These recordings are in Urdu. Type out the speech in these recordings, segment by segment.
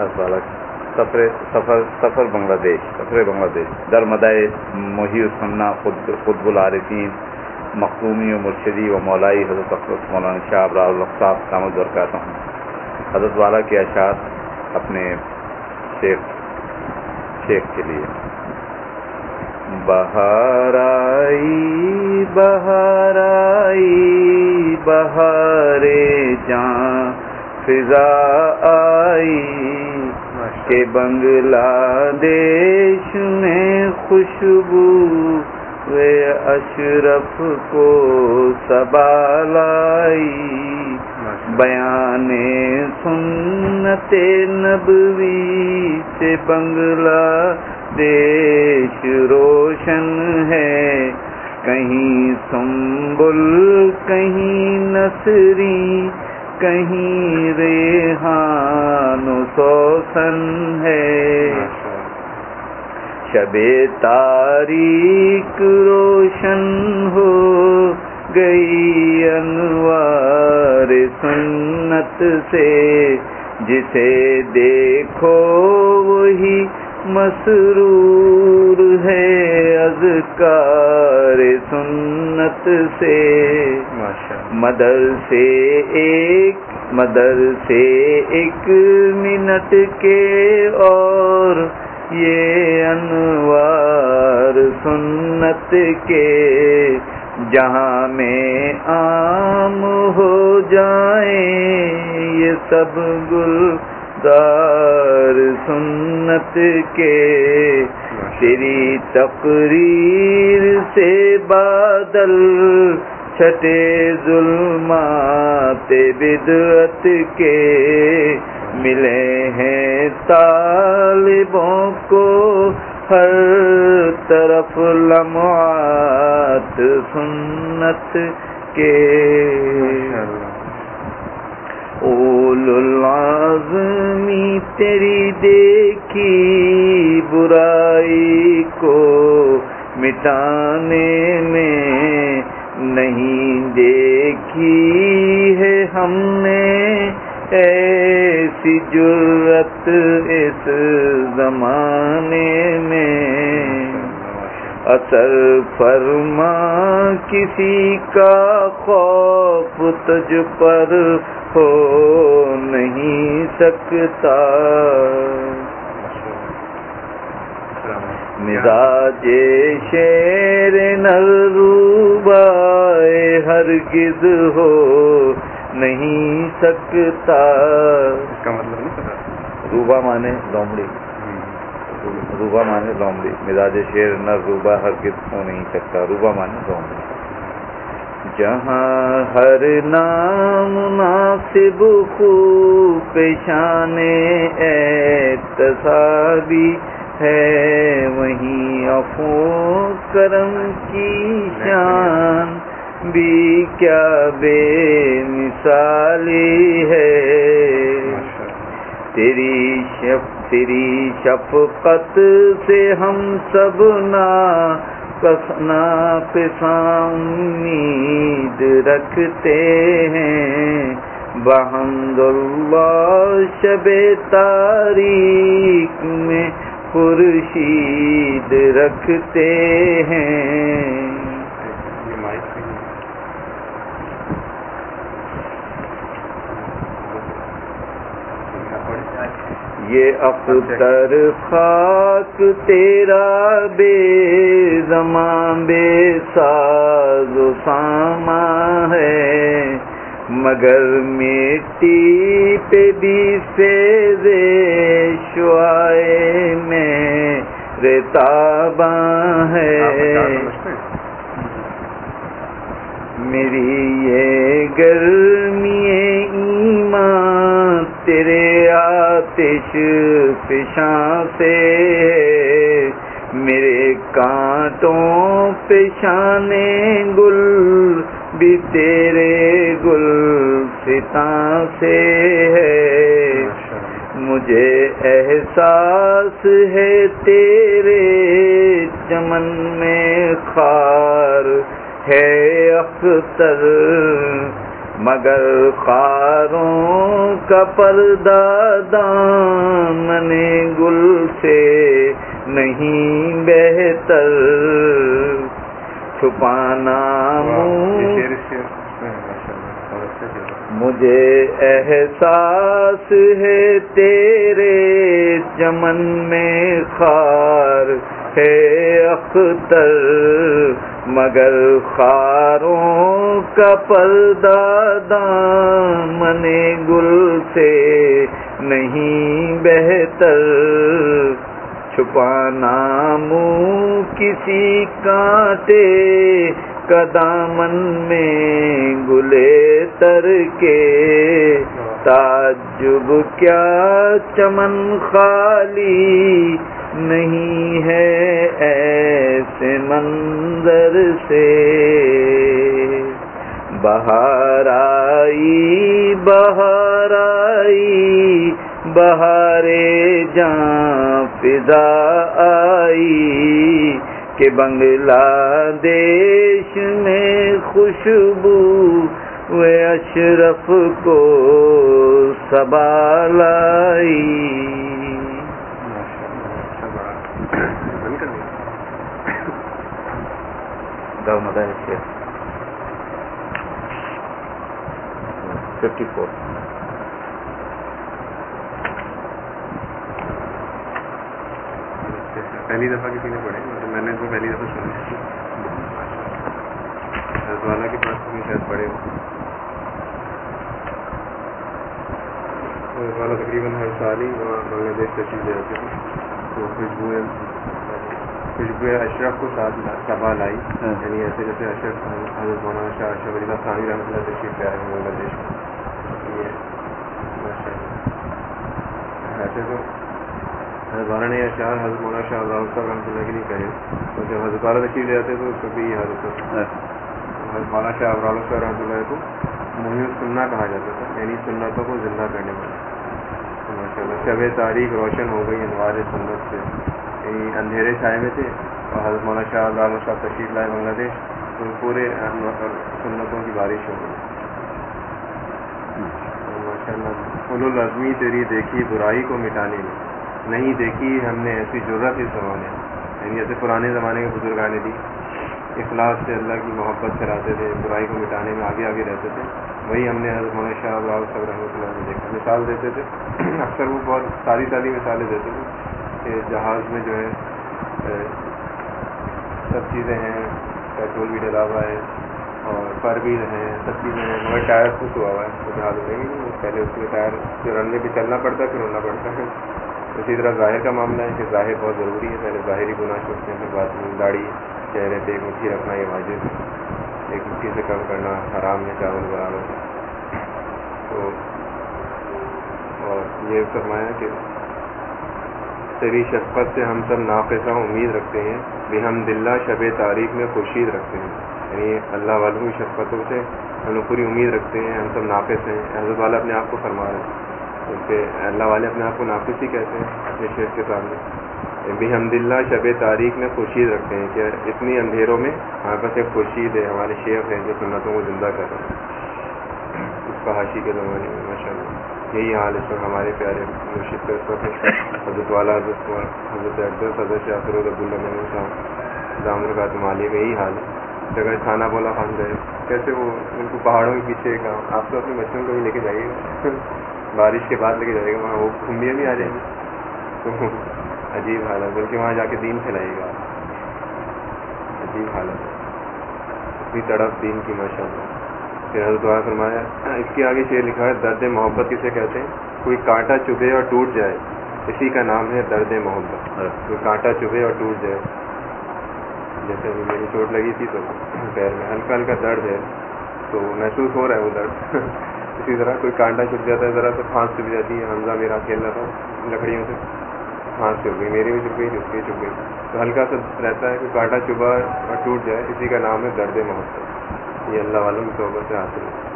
والا سفر سفر سفر بنگلہ دیش سفر بنگلہ دیش در مدائے محی السنہ، خود خطب العارفین مخدومی و مرشدی و مولائی حضرت اخرت مولانا شاہ ابرا الخصاف کامل برکاتا ہوں۔ حضرت والا کے اشعار اپنے شیخ شیخ کے لیے۔ بہار آئی بہار آئی، بہارے جان فضا آئی۔ کہ بنگلہ دیش میں خوشبو وے اشرف کو سبالائی بیان سنت نبوی سے بنگلہ دیش روشن ہے۔ کہیں سنبل، کہیں نصری کہیں ریحان سوسن ہے۔ شب تاریخ روشن ہو گئی انوار سنت سے، جسے دیکھو وہی مسرور ہے اذکار سنت سے۔ مدر سے ایک مدر سے ایک منٹ کے اور یہ انوار سنت کے۔ جہاں میں عام ہو جائیں یہ سب گل دار سنت کے تیری تقریر سے بادل چھٹے ظلمات بدعت کے ملے ہیں طالبوں کو ہر طرف لمعات سنت کے اول العظمی تیری دیکھی، برائی کو مٹانے میں نہیں دیکھی ہے ہم نے۔ ایسی جرت اس زمانے میں اثر فرما کسی کا خوف تجھ پر ہو نہیں سکتا۔ مزاج شیر نروبائے ہرگز ہو نہیں سکتا۔ اس کا مطلب نہیں پتا۔ روبا مانے لومڑی۔ روبا مانے لومڑی مزاج شیر نر روبا ہرگز ہو نہیں سکتا روبا مانے لومڑی جہاں ہر نام مناسب خوب پیشان احتسابی ہے وہیں افو کرم کی شان بھی کیا بے مثالی ہے۔ تیری شف تیری شفقت سے ہم سب نا کسنا امید رکھتے ہیں۔ بحمد اللہ شب تاریخ میں خورشید رکھتے ہیں یہ مائک پہ ہی ہے۔ یہ اختر خاک تیرا بے زماں بے ساز و ساما ہے، مگر مٹی پہ بھی فیض شعائے میں ریتاباں ہے میری یہ گرمی ایمان تیرے آتش پشاں سے میرے کانٹوں پشانے گل بھی تیرے گل فتاں سے ہے۔ مجھے احساس ہے تیرے چمن میں خار ہے اختر مگر خاروں کا پردہ دامن گل سے نہیں بہتر۔ چھپانا مجھے احساس ہے تیرے چمن میں خار ہے اختر، مگر خاروں کا پردہ دامن گل سے نہیں بہتر۔ چھپانا منہ کسی کانٹے قدامن میں گلے تر کے۔ تعجب کیا چمن خالی نہیں ہے ایسے منظر سے۔ بہار آئی بہار آئی، بہارے جان فضا آئی۔ کہ بنگلہ دیش میں خوشبو و اشرف کو سبالائی ففٹی فور پہلی دفعہ کسی نے پڑھے میں نے تو پہلی دفعہ سنی والا کے پاس بھی شاید پڑھے ہو والا تقریباً ہر سال ہی وہاں بنگلہ دیش تشریف لے جاتے تھے تو خوشبوئیں خوشبو اشرف کو ساتھ سبھا لائی ہاں۔ یعنی ایسے جیسے اشرف حضرت مولانا شاہ اشرف علی خانی رحمۃ اللہ تشریف ہیں بنگلہ دیش۔ میں ایسے تو حضرت والا نے اشعار حضرت مولانا شاہ اللہ صاحب رحمۃ اللہ کے لیے کہے تو جب حضرت والا تشریف لے جاتے تو کبھی حضرت حضرت مولانا شاہ ابرال صاحب رحمۃ اللہ کو مہم سننا کہا جاتا تھا یعنی سنتوں کو زندہ کرنے والا۔ شب تاریخ روشن ہو گئی انوار سنت سے۔ یعنی اندھیرے چھائے میں تھے۔ اور حضرت مولانا شاہ ابرال صاحب تشریف لائے بنگلہ دیش۔ تو پورے سنتوں کی بارش ہو گئی۔ ماشاء اللہ فل العظمی تیری دیکھی برائی کو مٹانے میں۔ نہیں دیکھی ہم نے ایسی ضرورت اس زمانے۔ یعنی جیسے پرانے زمانے کے بزرگانے دی۔ اخلاص سے اللہ کی محبت کراتے تھے، برائی کو مٹانے میں آگے آگے رہتے تھے۔ وہی ہم نے حضرت مولانا شاہ باب صاحب رحمۃ اللہ نے دیکھا مثال دیتے تھے۔ اکثر وہ بہت ساری ساری مثالیں دیتے تھے کہ جہاز میں جو ہے سب چیزیں ہیں، پیٹرول بھی ڈلا ہوا ہے اور پر بھی ہیں، سب چیزیں ہیں، مگر ٹائر خوش ہوا ہوا ہے تو جہاز اٹھیں گے پہلے اس کے ٹائر جو رننے پہ چلنا پڑتا ہے، پھر رونا پڑتا ہے۔ اسی طرح ظاہر کا معاملہ ہے کہ ظاہر بہت ضروری ہے۔ پہلے ظاہری گناہ چھوٹتے ہیں، پھر بعد میں داڑھی، چہرے پہ ایک مٹھی رکھنا، یہ واجب ہے۔ ایک مٹھی سے کم کرنا، حرام ہے، چاول برابر تو، اور یہ فرمایا کہ تیری شفقت سے ہم سب ناقصہ امید رکھتے ہیں بھی ہم دلہ شب تاریخ میں خورشید رکھتے ہیں۔ یعنی اللہ والوں کی شفقتوں سے ہم لوگ پوری امید رکھتے ہیں، ہم سب ناقص ہیں۔ حضرت والا اپنے آپ کو فرما رہے ہیں۔ کیونکہ اللہ والے اپنے آپ کو ناقص ہی کہتے ہیں اپنے شیخ کے سامنے بھی ہم شب تاریخ میں خورشید رکھتے ہیں کہ اتنی اندھیروں میں ہمارے پاس ایک خورشید ہے، ہمارے شیخ ہیں جو سنتوں کو زندہ کر رہے ہیں۔ اس فحاشی کے زمانے میں ماشاء اللہ یہی حال اس وقت ہمارے پیارے مرشد کے اس وقت حضرت والا، حضرت حضرت اقدس حضرت شاطر رب اللہ صاحب دامر کا تمالی میں یہی حال ہے۔ جگہ کھانا بولا خان گئے۔ کیسے وہ ان کو پہاڑوں کے پیچھے کا آپ تو اپنے بچوں کو بھی لے کے جائیے۔ گا بارش کے بعد لے کے جائے گا، وہاں وہ گھومنے بھی آ جائیں گے تو عجیب حالت بلکہ وہاں جا کے دین کھلائیے گا۔ عجیب حالت اتنی تڑپ دین کی ماشاء اللہ پھر حضرت دعا فرمایا، اس کے آگے شعر لکھا ہے، درد محبت کسے کہتے ہیں؟ کوئی کانٹا چبھے اور ٹوٹ جائے، اسی کا نام ہے درد محبت۔ کوئی کانٹا چبھے اور ٹوٹ جائے۔ جیسے ابھی میری چوٹ لگی تھی تو پیر میں ہلکا ہلکا درد ہے، تو محسوس ہو رہا ہے وہ درد۔ اسی طرح کوئی کانٹا چپ جاتا ہے، ذرا تو پھانس چپ جاتی ہے، حمزہ میرا کھیل رہا تھا لکڑیوں سے۔ ہاں، پھانس چپ گئی میری بھی چپ گئی اس کی چپ گئی۔ تو ہلکا سا رہتا ہے کہ کانٹا چبھا اور ٹوٹ جائے، اسی کا نام ہے درد محبت۔ یہ اللہ والوں کی صحبت سے حاصل ہے۔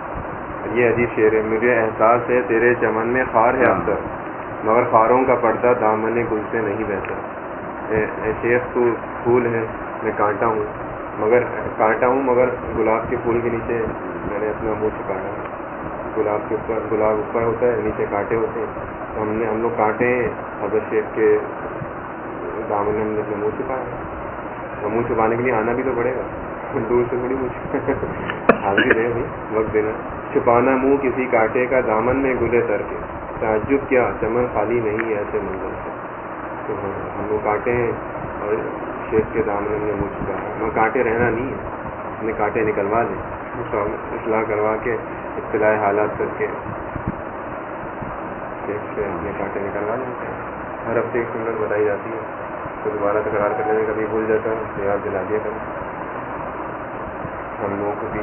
یہ عجیب شعر ہے، مجھے احساس ہے تیرے چمن میں خار ہے اکثر مگر خاروں کا پردہ دامن گل سے نہیں بہتا۔ شیخ، تو پھول ہے میں کانٹا ہوں، مگر، کانٹا ہوں مگر گلاب کے پھول کے نیچے میں نے اپنا منہ چھپایا۔ گلاب کے اوپر، گلاب اوپر ہوتا ہے، نیچے کانٹے ہوتے ہیں۔ تو ہم نے، ہم لوگ کانٹے ہیں حضرت شیخ کے دامن ہم نے اپنا منہ چھپایا منہ چھپانے کے لیے آنا بھی تو پڑے گا۔ دور سے تھوڑی مجھے حاضری دے ابھی وقت دینا۔ چھپانا منہ کسی کانٹے کا دامن میں گلے تر کے۔ تعجب کیا، چمن خالی نہیں ہے ایسے منظر سے۔ تو ہم لوگ کانٹے ہیں اور شیخ کے دامن میں منہ چھپایا میں کانٹے رہنا نہیں ہے۔ ہم نے کانٹے نکلوا لیں۔ اصلاح کروا کے اطلاع حالات کر کے شیخ سے اپنے کانٹے نکلوا لیتے ہیں ہر ہفتے ایک سنت بتائی جاتی ہے۔ تو دوبارہ تکرار کرنے میں کبھی بھول جاتا ہوں یاد دلا دیا کبھی ہم لوگوں کو بھی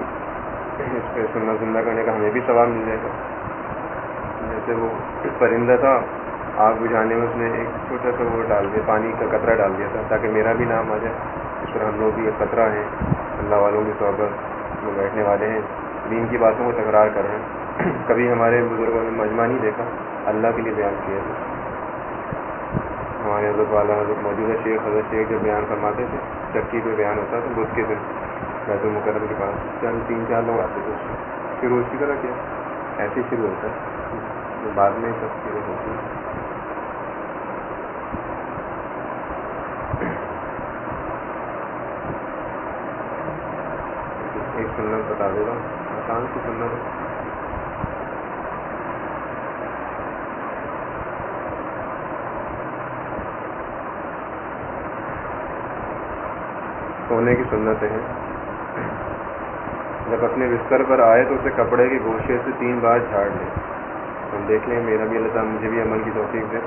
اس پہ سننا زندہ کرنے کا ہمیں بھی ثواب مل جائے گا۔ جیسے وہ پرندہ تھا، آگ بجھانے میں اس نے ایک چھوٹا سا وہ ڈال دیا، پانی کا قطرہ ڈال دیا تھا تاکہ میرا بھی نام آ جائے۔ اس پر ہم لوگ بھی ایک قطرہ ہیں اللہ والوں کی صحبت وہ بیٹھنے والے ہیں دین کی باتوں کو تکرار کر رہے ہیں۔ کبھی ہمارے بزرگوں نے مجمع نہیں دیکھا، اللہ کے لیے بیان کیا ہمارے حضرت والا حضرت موجودہ شیخ حضرت شیخ جب بیان فرماتے تھے، چکی پہ بیان ہوتا تھا بدھ کے دن، بیت المکرم کے پاس۔ چند، تین، چار لوگ آتے تھے۔ اس سے پھر طرح کیا؟ ایسے شروع ہوتا ہے۔ بعد میں سب چیزیں ہوتی ہیں ایک سنت بتا دے گا آسان سی سنت سونے کی سنتیں ہیں۔ جب اپنے بستر پر آئے تو اسے کپڑے کے گوشے سے تین بار جھاڑ لیں ہم دیکھ لیں، میرا بھی اللہ تعالیٰ مجھے بھی عمل کی توفیق دے۔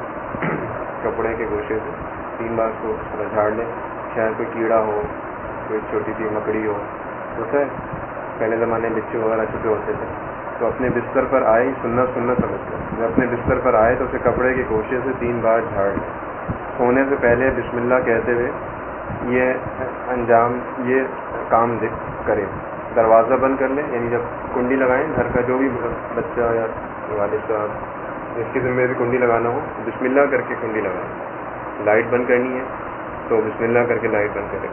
کپڑے کے گوشے سے تین بار اس کو جھاڑ لیں شاید کوئی کیڑا ہو، کوئی چھوٹی سی مکڑی ہو۔ ہوتا ہے پہلے زمانے میں بچے وغیرہ چھپے ہوتے تھے۔ تو اپنے بستر پر آئے سننا سننا سمجھتے جب اپنے بستر پر آئے تو اسے کپڑے کے گوشے سے تین بار جھاڑ لیں سونے سے پہلے بسم اللہ کہتے ہوئے یہ انجام، یہ کام کرے۔ دروازہ بند کر لیں یعنی جب کنڈی لگائیں، گھر کا جو بھی بچہ یا والد صاحب جس کی ذمہ بھی کنڈی لگانا ہو، بسم اللہ کر کے کنڈی لگائیں۔ لائٹ بند کرنی ہے۔ تو بسم اللہ کر کے لائٹ بند کرے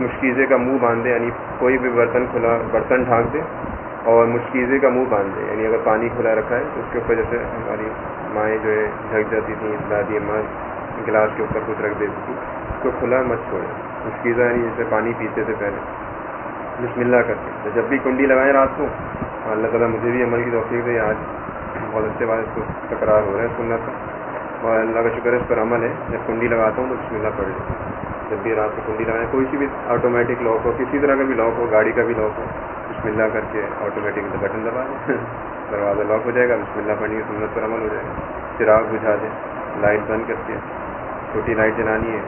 مشکیزے کا منہ باندھے یعنی کوئی بھی برتن کھلا، برتن ڈھانک دے اور مشکیزے کا منہ باندھ دے یعنی اگر پانی کھلا رکھا ہے تو اس کے اوپر جیسے ہماری مائیں جو ہے ڈھک جاتی تھیں دادی ماں گلاس کے اوپر کچھ رکھ دیتی تھی اس کو کھلا مت چھوڑے مشکیزہ یعنی جیسے پانی پیتے تھے پہلے۔ بسم اللہ کرتے تو جب بھی کنڈی لگائیں رات کو، اللہ تعالیٰ مجھے بھی عمل کی توفیق ہے آج بہت اچھے بات اس کو تکرار ہو رہا ہے سننا تھا اور اللہ کا شکر ہے اس پر عمل ہے۔ جب کنڈی لگاتا ہوں تو بسم اللہ پڑھ لیتا ہوں۔ جب بھی رات کو کنڈی لگائیں، کوئی سی بھی آٹومیٹک لاک ہو، کسی طرح کا بھی لاک ہو، گاڑی کا بھی لاک ہو، بسم اللہ کر کے آٹومیٹک بٹن دبا دیں۔ دروازہ لاک ہو جائے گا، بسم اللہ پڑھنی سنت پر عمل ہو جائے گا۔ چراغ بجھا دیں لائٹ بند کر کے، چھوٹی لائٹ جلانی ہے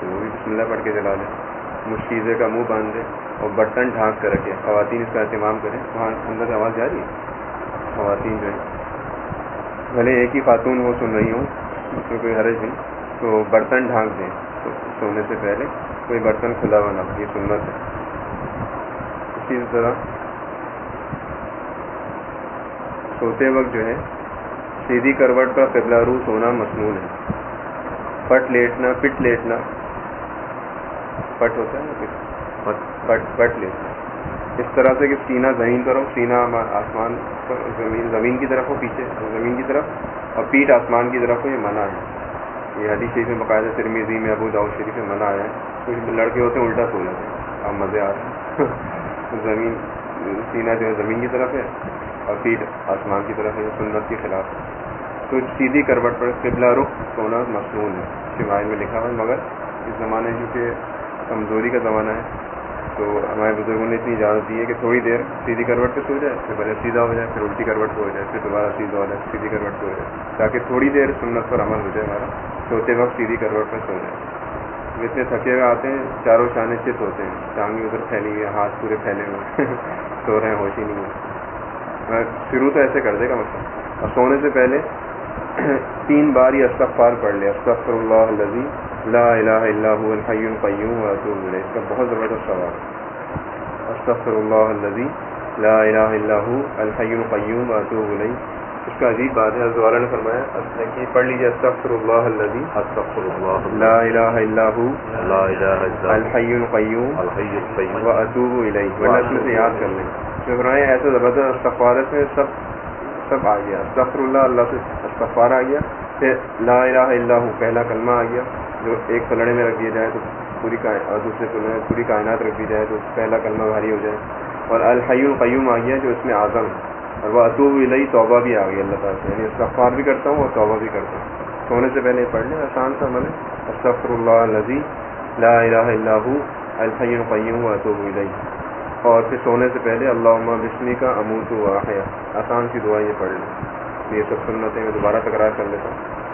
تو وہ بھی بسم اللہ پڑھ کے جلا دیں۔ مشکیزے کا منہ باندھ دیں اور برتن ڈھانک کر رکھیں۔ خواتین اس کا اہتمام کریں۔ وہاں اندر سے آواز جا رہی ہے؟ خواتین جو ہے بھلے ایک ہی خاتون وہ سن رہی ہوں اس میں کوئی حرج نہیں تو برتن ڈھانک دیں سونے سے پہلے کوئی برتن کھلا ہوا نہ یہ سنت ہے۔ اسی طرح سوتے وقت جو ہے، سیدھی کروٹ کا قبلہ رو سونا مصنون ہے۔ پٹ لیٹنا پٹ لیٹنا۔ پٹ ہوتا ہے نا پٹ پٹ لیٹنا۔ اس طرح سے کہ سینہ زمین پر ہو، سینہ آسمان پر، زمین زمین کی طرف ہو، پیچھے، زمین کی طرف، اور پیٹ آسمان کی طرف ہو، یہ منع ہے۔ یہ حدیث شریف میں باقاعدہ ترمیزی میں، ابو داؤ شریف میں منع ہے۔ کچھ لڑکے ہوتے ہیں، الٹا سو جاتے ہیں۔ اب مزے آ رہے ہیں۔ زمین سینہ جو ہے، زمین کی طرف ہے، اور پیٹ آسمان کی طرف ہے سنت کے خلاف ہے۔ تو سیدھی کروٹ پر قبلہ رخ سونا مصنون ہے۔ شمائل میں لکھا ہوا ہے، مگر اس زمانے چونکہ کمزوری کا زمانہ ہے تو ہمارے بزرگوں نے اتنی اجازت دی ہے کہ تھوڑی دیر سیدھی کروٹ پہ سو جائے، پھر پہلے سیدھا ہو جائے، پھر الٹی کروٹ پہ ہو جائے، پھر دوبارہ سیدھا ہو جائے، سیدھی کروٹ پہ ہو جائے، تاکہ تھوڑی دیر سنت پر عمل ہو جائے ہمارا سوتے وقت سیدھی کروٹ پہ سو جائے۔ اتنے تھکے ہوئے آتے ہیں، چاروں شانے چت ہوتے ہیں، ٹانگیں ادھر پھیلی ہوئی ہاتھ پورے پھیلے ہوئے سو رہے ہیں، ہوش ہی نہیں ہے۔ شروع تو ایسے کر دے گا مطلب۔ اور سونے سے پہلے تین بار یہ استغفار پڑھ لے استغفر اللہ الذی لا الہ الا هو الحی القیوم واتوب الیہ۔ اس کا بہت زبردست سوال استغفر اللہ الذی لا الہ الا هو الحی القیوم واتوب الیہ۔ اس کا عجیب بات ہے والا نے فرمایا کہ پڑھ لیجیے استغفر اللہ الذی استغفر اللہ لا الہ الا ہو لا الہ الا الحی القیوم الحی القیوم۔ و اتوب الیہ۔ ورنہ اس میں سے یاد کر لیں تو فرمایا ایسا زبردست استغفارت میں سب سب آ گیا۔ استغفر اللہ اللہ سے استغفار آ گیا۔ پھر لا الہ الا ہو، پہلا کلمہ آ گیا جو ایک پلڑے میں رکھ دیا جائے تو پوری اور دوسرے پلڑے میں پوری کائنات رکھ دی جائے تو پہلا کلمہ بھاری ہو جائے۔ اور الحی القیوم آ گیا جو اس میں اعظم اور وہ اطوب الہی توبہ بھی آ گئی اللہ تعالیٰ سے۔ یعنی استغفار بھی کرتا ہوں اور توبہ بھی کرتا ہوں۔ سونے سے پہلے پڑھ لیں، آسان سا عمل ہے استغفر اللہ الذی لا الہ الا ہو، الحی القیوم، و اطوب الہی اور پھر سونے سے پہلے اللہ بسمی کا اموت و آحیہ آسان سی دعا یہ پڑھ لیں۔ یہ سب سنتیں میں دوبارہ تکرار کر لیتا ہوں۔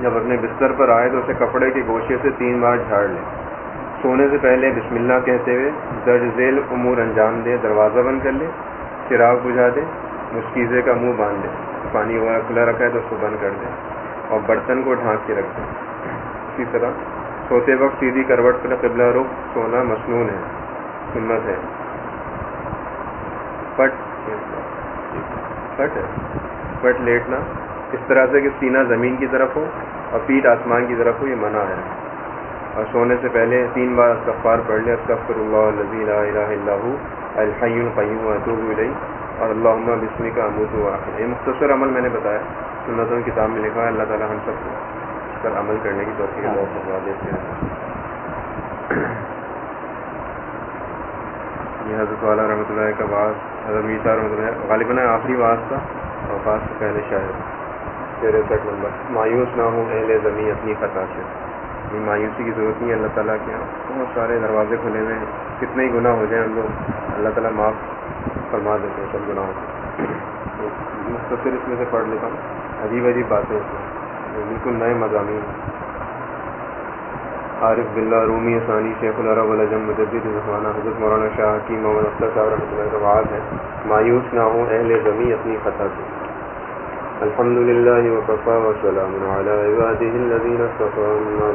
جب اپنے بستر پر آئے تو اسے کپڑے کے گوشے سے تین بار جھاڑ لیں۔ سونے سے پہلے بسم اللہ کہتے ہوئے درج ذیل امور انجام دے، دروازہ بند کر لے، چراغ بجھا دے، مشکیزے کا منہ باندھ دے پانی وغیرہ کھلا رکھا ہے تو اس کو بند کر دے اور برتن کو ڈھانک کے رکھ دے۔ اسی طرح سوتے وقت سیدھی کروٹ پر قبلہ رخ، سونا مصنون ہے۔ سنت ہے۔ پٹ پٹ پٹ لیٹنا۔ اس طرح سے کہ سینہ زمین کی طرف ہو اور پیٹ آسمان کی طرف ہو یہ منع ہے۔ اور سونے سے پہلے تین بار استغفار پڑھ لے استغفر اللہ الذی لا الہ الا ہو الحی القیوم اتوب الیہ۔ اور اللہم بسمی کا امود و آخر یہ مختصر عمل میں نے بتایا۔ سنتوں کی کتاب میں لکھا ہے اللہ تعالی ہم سب کو اس پر عمل کرنے کی توفیق اللہ سبا دیتے ہیں۔ یہ حضرت والا رحمۃ اللہ کا بعض حضرت میسا رحمۃ اللہ، غالباً آخری بعض تھا اور بعض سے پہلے شاید۔ تریسٹھ نمبر مایوس نہ ہوں، اہل زمین اپنی خطا سے۔ مایوسی کی ضرورت نہیں ہے اللہ تعالیٰ کے یہاں بہت سارے دروازے کھلے ہوئے ہیں۔ کتنے ہی گناہ ہو جائیں ہم لوگ، اللہ تعالیٰ معاف فرما دیتے ہیں سب گناہوں کو۔ مختصر اس میں سے پڑھ لیتا ہوں۔ عجیب عجیب باتیں اس میں بالکل نئے مضامین عارف بلّہ رومی ثانی شیخ العرب الجم مجدد رحمانہ حضرت مولانا شاہ کی محمد اختر صاحب رحمۃ اللہ کا بعض ہے مایوس نہ ہوں، اہل زمین اپنی خطا سے۔ الحمد لله وكفى وسلام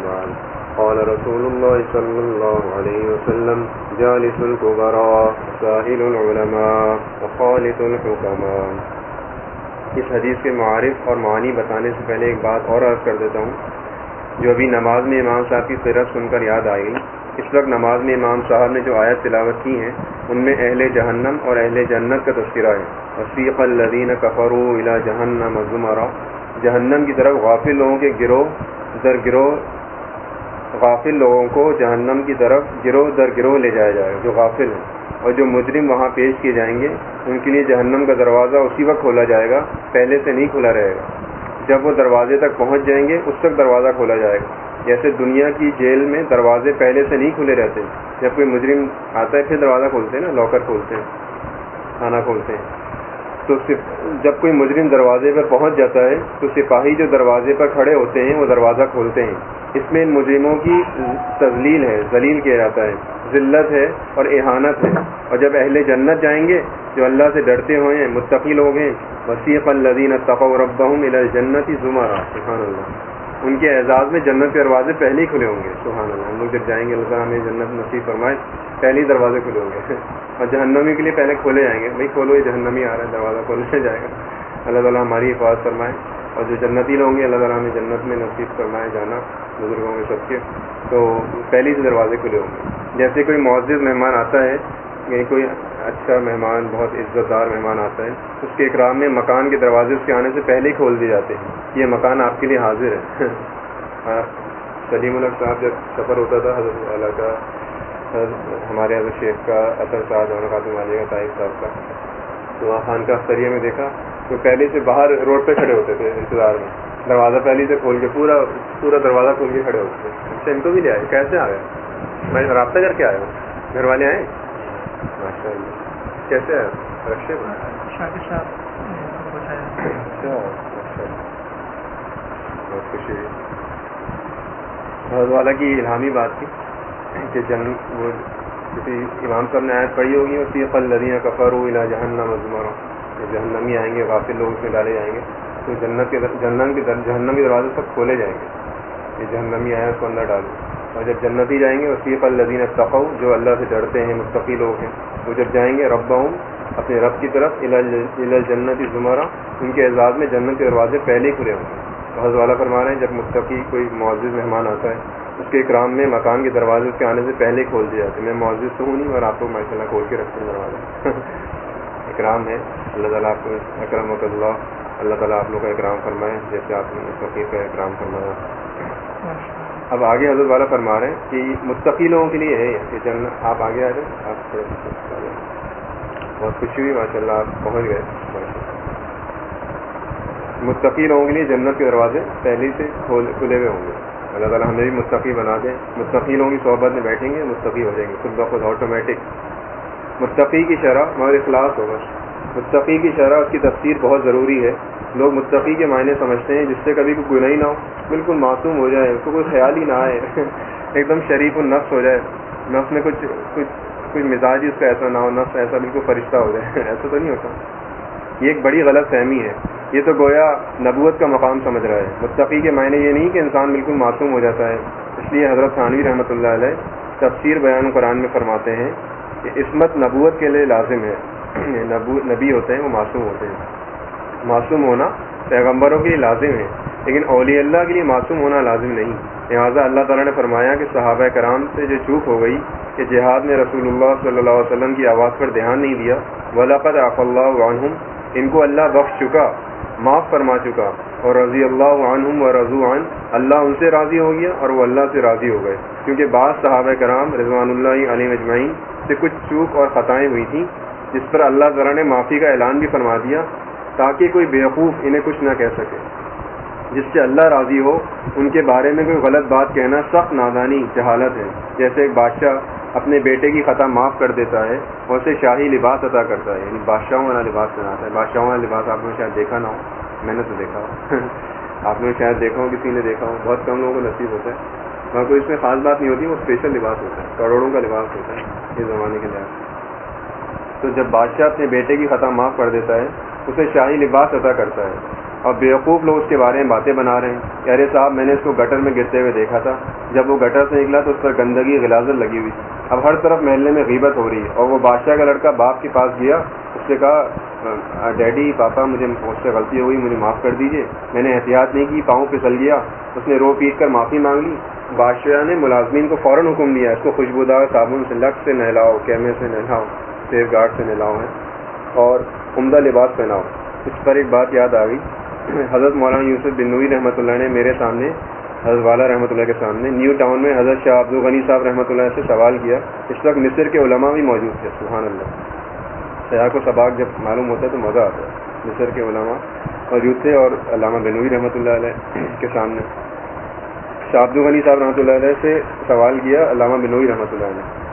بعد۔ قال رسول الله صلى الله عليه وسلم، جالس الكبراء ساهل العلماء وخالط الحكماء اس حدیث کے معارف اور معنی بتانے سے پہلے ایک بات اور عرض کر دیتا ہوں۔ جو ابھی نماز میں امام صاحب کی سیرت سن کر یاد آئی۔ اس وقت نماز میں امام صاحب نے جو آیت تلاوت کی ہیں، ان میں اہل جہنم اور اہل جنت کا تذکرہ ہے۔ وسیق الدین کفرو الا جہنم ازمارا جہنم کی طرف غافل لوگوں کے گروہ در گروہ، غافل لوگوں کو جہنم کی طرف گروہ در گروہ لے جایا جائے گا جو غافل ہیں۔ اور جو مجرم وہاں پیش کیے جائیں گے، ان کے لیے جہنم کا دروازہ اسی وقت کھولا جائے گا، پہلے سے نہیں کھلا رہے گا۔ جب وہ دروازے تک پہنچ جائیں گے، اس تک دروازہ کھولا جائے گا۔ جیسے دنیا کی جیل میں دروازے پہلے سے نہیں کھلے رہتے، جب کوئی مجرم آتا ہے، پھر دروازہ کھولتے ہیں نا لاکر کھولتے ہیں، کھانا کھولتے ہیں۔ تو جب کوئی مجرم دروازے پر پہنچ جاتا ہے، تو سپاہی جو دروازے پر کھڑے ہوتے ہیں، وہ دروازہ کھولتے ہیں۔ اس میں ان مجرموں کی تزلیل ہے، ذلیل کیا جاتا ہے۔ ذلت ہے اور احانت ہے۔ اور جب اہل جنت جائیں گے، جو اللہ سے ڈرتے ہوئے ہیں، متقی لوگ ہیں، وسیق الدین تقو ربہم جنت ہی زمرہ سبحان اللہ۔ ان کے اعزاز میں جنت کے دروازے پہلے ہی کھلے ہوں گے۔ سبحان اللہ، ہم لوگ جب جائیں گے، اللہ تعالیٰ ہمیں جنت نصیب فرمائے، پہلے ہی دروازے کھلے ہوں گے۔ اور جہنمی کے لیے پہلے کھولے جائیں گے۔ بھائی، کھولو، یہ جہنمی آ رہا ہے، دروازہ کھولنے جائے گا۔ اللہ تعالیٰ ہماری حفاظت فرمائے۔ اور جو جنتی لوگ ہیں اللہ تعالیٰ ہمیں جنت میں نصیب فرمائے، جانا، بزرگوں میں سب کے۔ تو پہلے سے دروازے کھلے ہوں گے۔ جیسے کوئی معزز مہمان آتا ہے یعنی کوئی اچھا مہمان، بہت عزت دار مہمان آتا ہے، اس کے اکرام میں مکان کے دروازے اس کے آنے سے پہلے ہی کھول دیے جاتے ہیں۔ یہ مکان آپ کے لیے حاضر ہے۔ سلیم الگ صاحب جب سفر ہوتا تھا، حضرت اللہ کا، ہمارے حضرت شیخ کا اثر صاحب اور خاتم عالیہ کا طائف صاحب کا، تو وہاں خان کا استریہ میں دیکھا تو پہلے سے باہر روڈ پہ کھڑے ہوتے تھے انتظار میں۔ دروازہ پہلے سے کھول کے، پورا پورا دروازہ کھول کے کھڑے ہوتے تھے۔ اچھا ان کو بھی لے آئے، کیسے آ گئے؟ میں رابطہ کر کے آیا ہوں۔ گھر والے آئے؟ ماشاء اللہ کیسے آئے رکشے اچھا بہت خوشی حضرت والا کی الہامی بات تھی کہ جن وہ کسی امام صاحب نے آیت پڑھی ہوگی اور فل لدینہ کفر ہو الا جہنم مزمروں جہنمی آئیں گے غافل لوگ اس میں ڈالے جائیں گے تو جنت کے جہنم کے جہنمی دروازے سب کھولے جائیں گے۔ یہ جہنمی آئے اس کو اندر ڈالو اور جب جنتی جائیں گے وسیف الدین تقو جو اللہ سے ڈرتے ہیں مستقی لوگ ہیں، وہ جب جائیں گے رب اپنے رب کی طرف جنت زمرہ، ان کے اعزاز میں جنت کے دروازے پہلے ہی کھلے ہوں گے۔ تو حضرت والا فرما رہے ہیں، جب متقی کوئی معزز مہمان آتا ہے، اس کے اکرام میں مکان کے دروازے اس کے آنے سے پہلے کھول دیا جاتے میں معزز تو ہوں نہیں، اور آپ کو ماشاء اللہ کھول کے رکھتے ہیں دروازہ اکرام ہے۔ اللہ تعالیٰ آپ کو اکرم اللہ اللہ تعالیٰ آپ لوگ کا اکرام فرمائے، جیسے آپ نے متقی کا اکرام فرمایا۔ اب آگے حضرت والا فرما رہے ہیں کہ متقی لوگوں کے لیے ہے کہ جنت، آپ آگے آ جائیں، آپ بہت خوشی ہوئی ماشاء اللہ آپ پہنچ گئے متقی لوگوں کے لیے جنت کے دروازے پہلے سے کھلے ہوئے ہوں گے۔ اللہ تعالیٰ ہمیں بھی متقی بنا دیں متقی لوگوں کی صحبت میں بیٹھیں گے، متقی ہو جائیں گے، خود بخود آٹومیٹک متقی کی شرح مگر اخلاص ہوگا۔ متقی کی شرح اس کی تفسیر بہت ضروری ہے۔ لوگ متقی کے معنی سمجھتے ہیں، جس سے کبھی کوئی گناہ ہی نہ ہو، بالکل معصوم ہو جائے، اس کو کوئی خیال ہی نہ آئے ایک دم شریف و نفس ہو جائے۔ نفس میں کچھ کچھ کوئی مزاج اس کا ایسا نہ ہو، نفس ایسا بالکل فرشتہ ہو جائے۔ ایسا تو نہیں ہوتا۔ یہ ایک بڑی غلط فہمی ہے۔ یہ تو گویا نبوت کا مقام سمجھ رہا ہے۔ متقی کے معنی یہ نہیں کہ انسان بالکل معصوم ہو جاتا ہے۔ اس لیے حضرت ثانوی رحمۃ اللہ علیہ تفسیر بیان قرآن میں فرماتے ہیں کہ عصمت نبوت کے لیے لازم ہے۔ نبی ہوتے ہیں، وہ معصوم ہوتے ہیں۔ معصوم ہونا پیغمبروں کے لیے لازم ہے، لیکن اولیاء اللہ کے لیے معصوم ہونا لازم نہیں۔ لہٰذا اللہ تعالیٰ نے فرمایا کہ صحابہ کرام سے جو چوک ہو گئی کہ جہاد نے رسول اللہ صلی اللہ علیہ وسلم کی آواز پر دھیان نہیں دیا ولاقت آف اللہ عنہم ان کو اللہ بخش چکا، معاف فرما چکا۔ اور رضی اللہ عنہم و رضو عن، اللہ ان سے راضی ہو گیا اور وہ اللہ سے راضی ہو گئے۔ کیونکہ بعض صحابہ کرام رضوان اللہ علی مجمعین سے کچھ چوک اور خطائیں ہوئی تھیں جس پر اللہ ذرا نے معافی کا اعلان بھی فرما دیا تاکہ کوئی بیوقوف انہیں کچھ نہ کہہ سکے۔ جس سے اللہ راضی ہو، ان کے بارے میں کوئی غلط بات کہنا سخت نادانی جہالت ہے۔ جیسے ایک بادشاہ اپنے بیٹے کی خطا معاف کر دیتا ہے اور اسے شاہی لباس عطا کرتا ہے۔ یعنی بادشاہوں والا لباس بناتا ہے۔ بادشاہوں والا لباس آپ نے شاید دیکھا نہ ہو۔ میں نے تو دیکھا۔ ہو آپ نے شاید دیکھا ہو، کسی نے دیکھا ہو۔ بہت کم لوگوں کو نصیب ہوتا ہے۔ وہاں کوئی اس میں خاص بات نہیں ہوتی، وہ اسپیشل لباس ہوتا ہے۔ کروڑوں کا لباس ہوتا ہے۔ اس زمانے کے لحاظ تو جب بادشاہ اپنے بیٹے کی خطا معاف کر دیتا ہے، اسے شاہی لباس عطا کرتا ہے۔ اور بیوقوف لوگ اس کے بارے میں باتیں بنا رہے ہیں۔ کہ ارے صاحب، میں نے اس کو گٹر میں گرتے ہوئے دیکھا تھا۔ جب وہ گٹر سے نکلا تو اس پر گندگی، غلازت لگی ہوئی اب ہر طرف محلے میں غیبت ہو رہی ہے۔ اور وہ بادشاہ کا لڑکا باپ کے پاس گیا۔ اس سے کہا ڈیڈی، پاپا، مجھے اس سے غلطی ہوئی، مجھے معاف کر دیجیے میں نے احتیاط نہیں کی، پاؤں پھسل گیا۔ اس نے رو پیٹ کر معافی مانگ لی۔ بادشاہ نے ملازمین کو فوراً حکم دیا، اس کو خوشبودار صابن سے لک سے نہلاؤ، کیمے سے نہلاؤ۔ سیف گارڈ سے نہلاؤ ہے اور عمدہ لباس پہناؤ اس پر ایک بات یاد آ گئی۔ حضرت مولانا یوسف بن نوی رحمۃ اللہ نے میرے سامنے، حضرت والا رحمۃ اللہ کے سامنے، نیو ٹاؤن میں حضرت شاہ عبد الغنی صاحب رحمۃ اللہ سے سوال کیا۔ اس وقت مصر کے علماء بھی موجود تھے، سبحان اللہ۔ سیاح کو سباق جب معلوم ہوتا ہے تو مزہ آتا ہے۔ مصر کے علماء موجود تھے اور علامہ بنوی رحمۃ اللہ علیہ کے سامنے۔ شاہ عبد الغنی صاحب رحمۃ اللہ علیہ سے سوال کیا، علامہ بنوی رحمۃ اللہ علیہ۔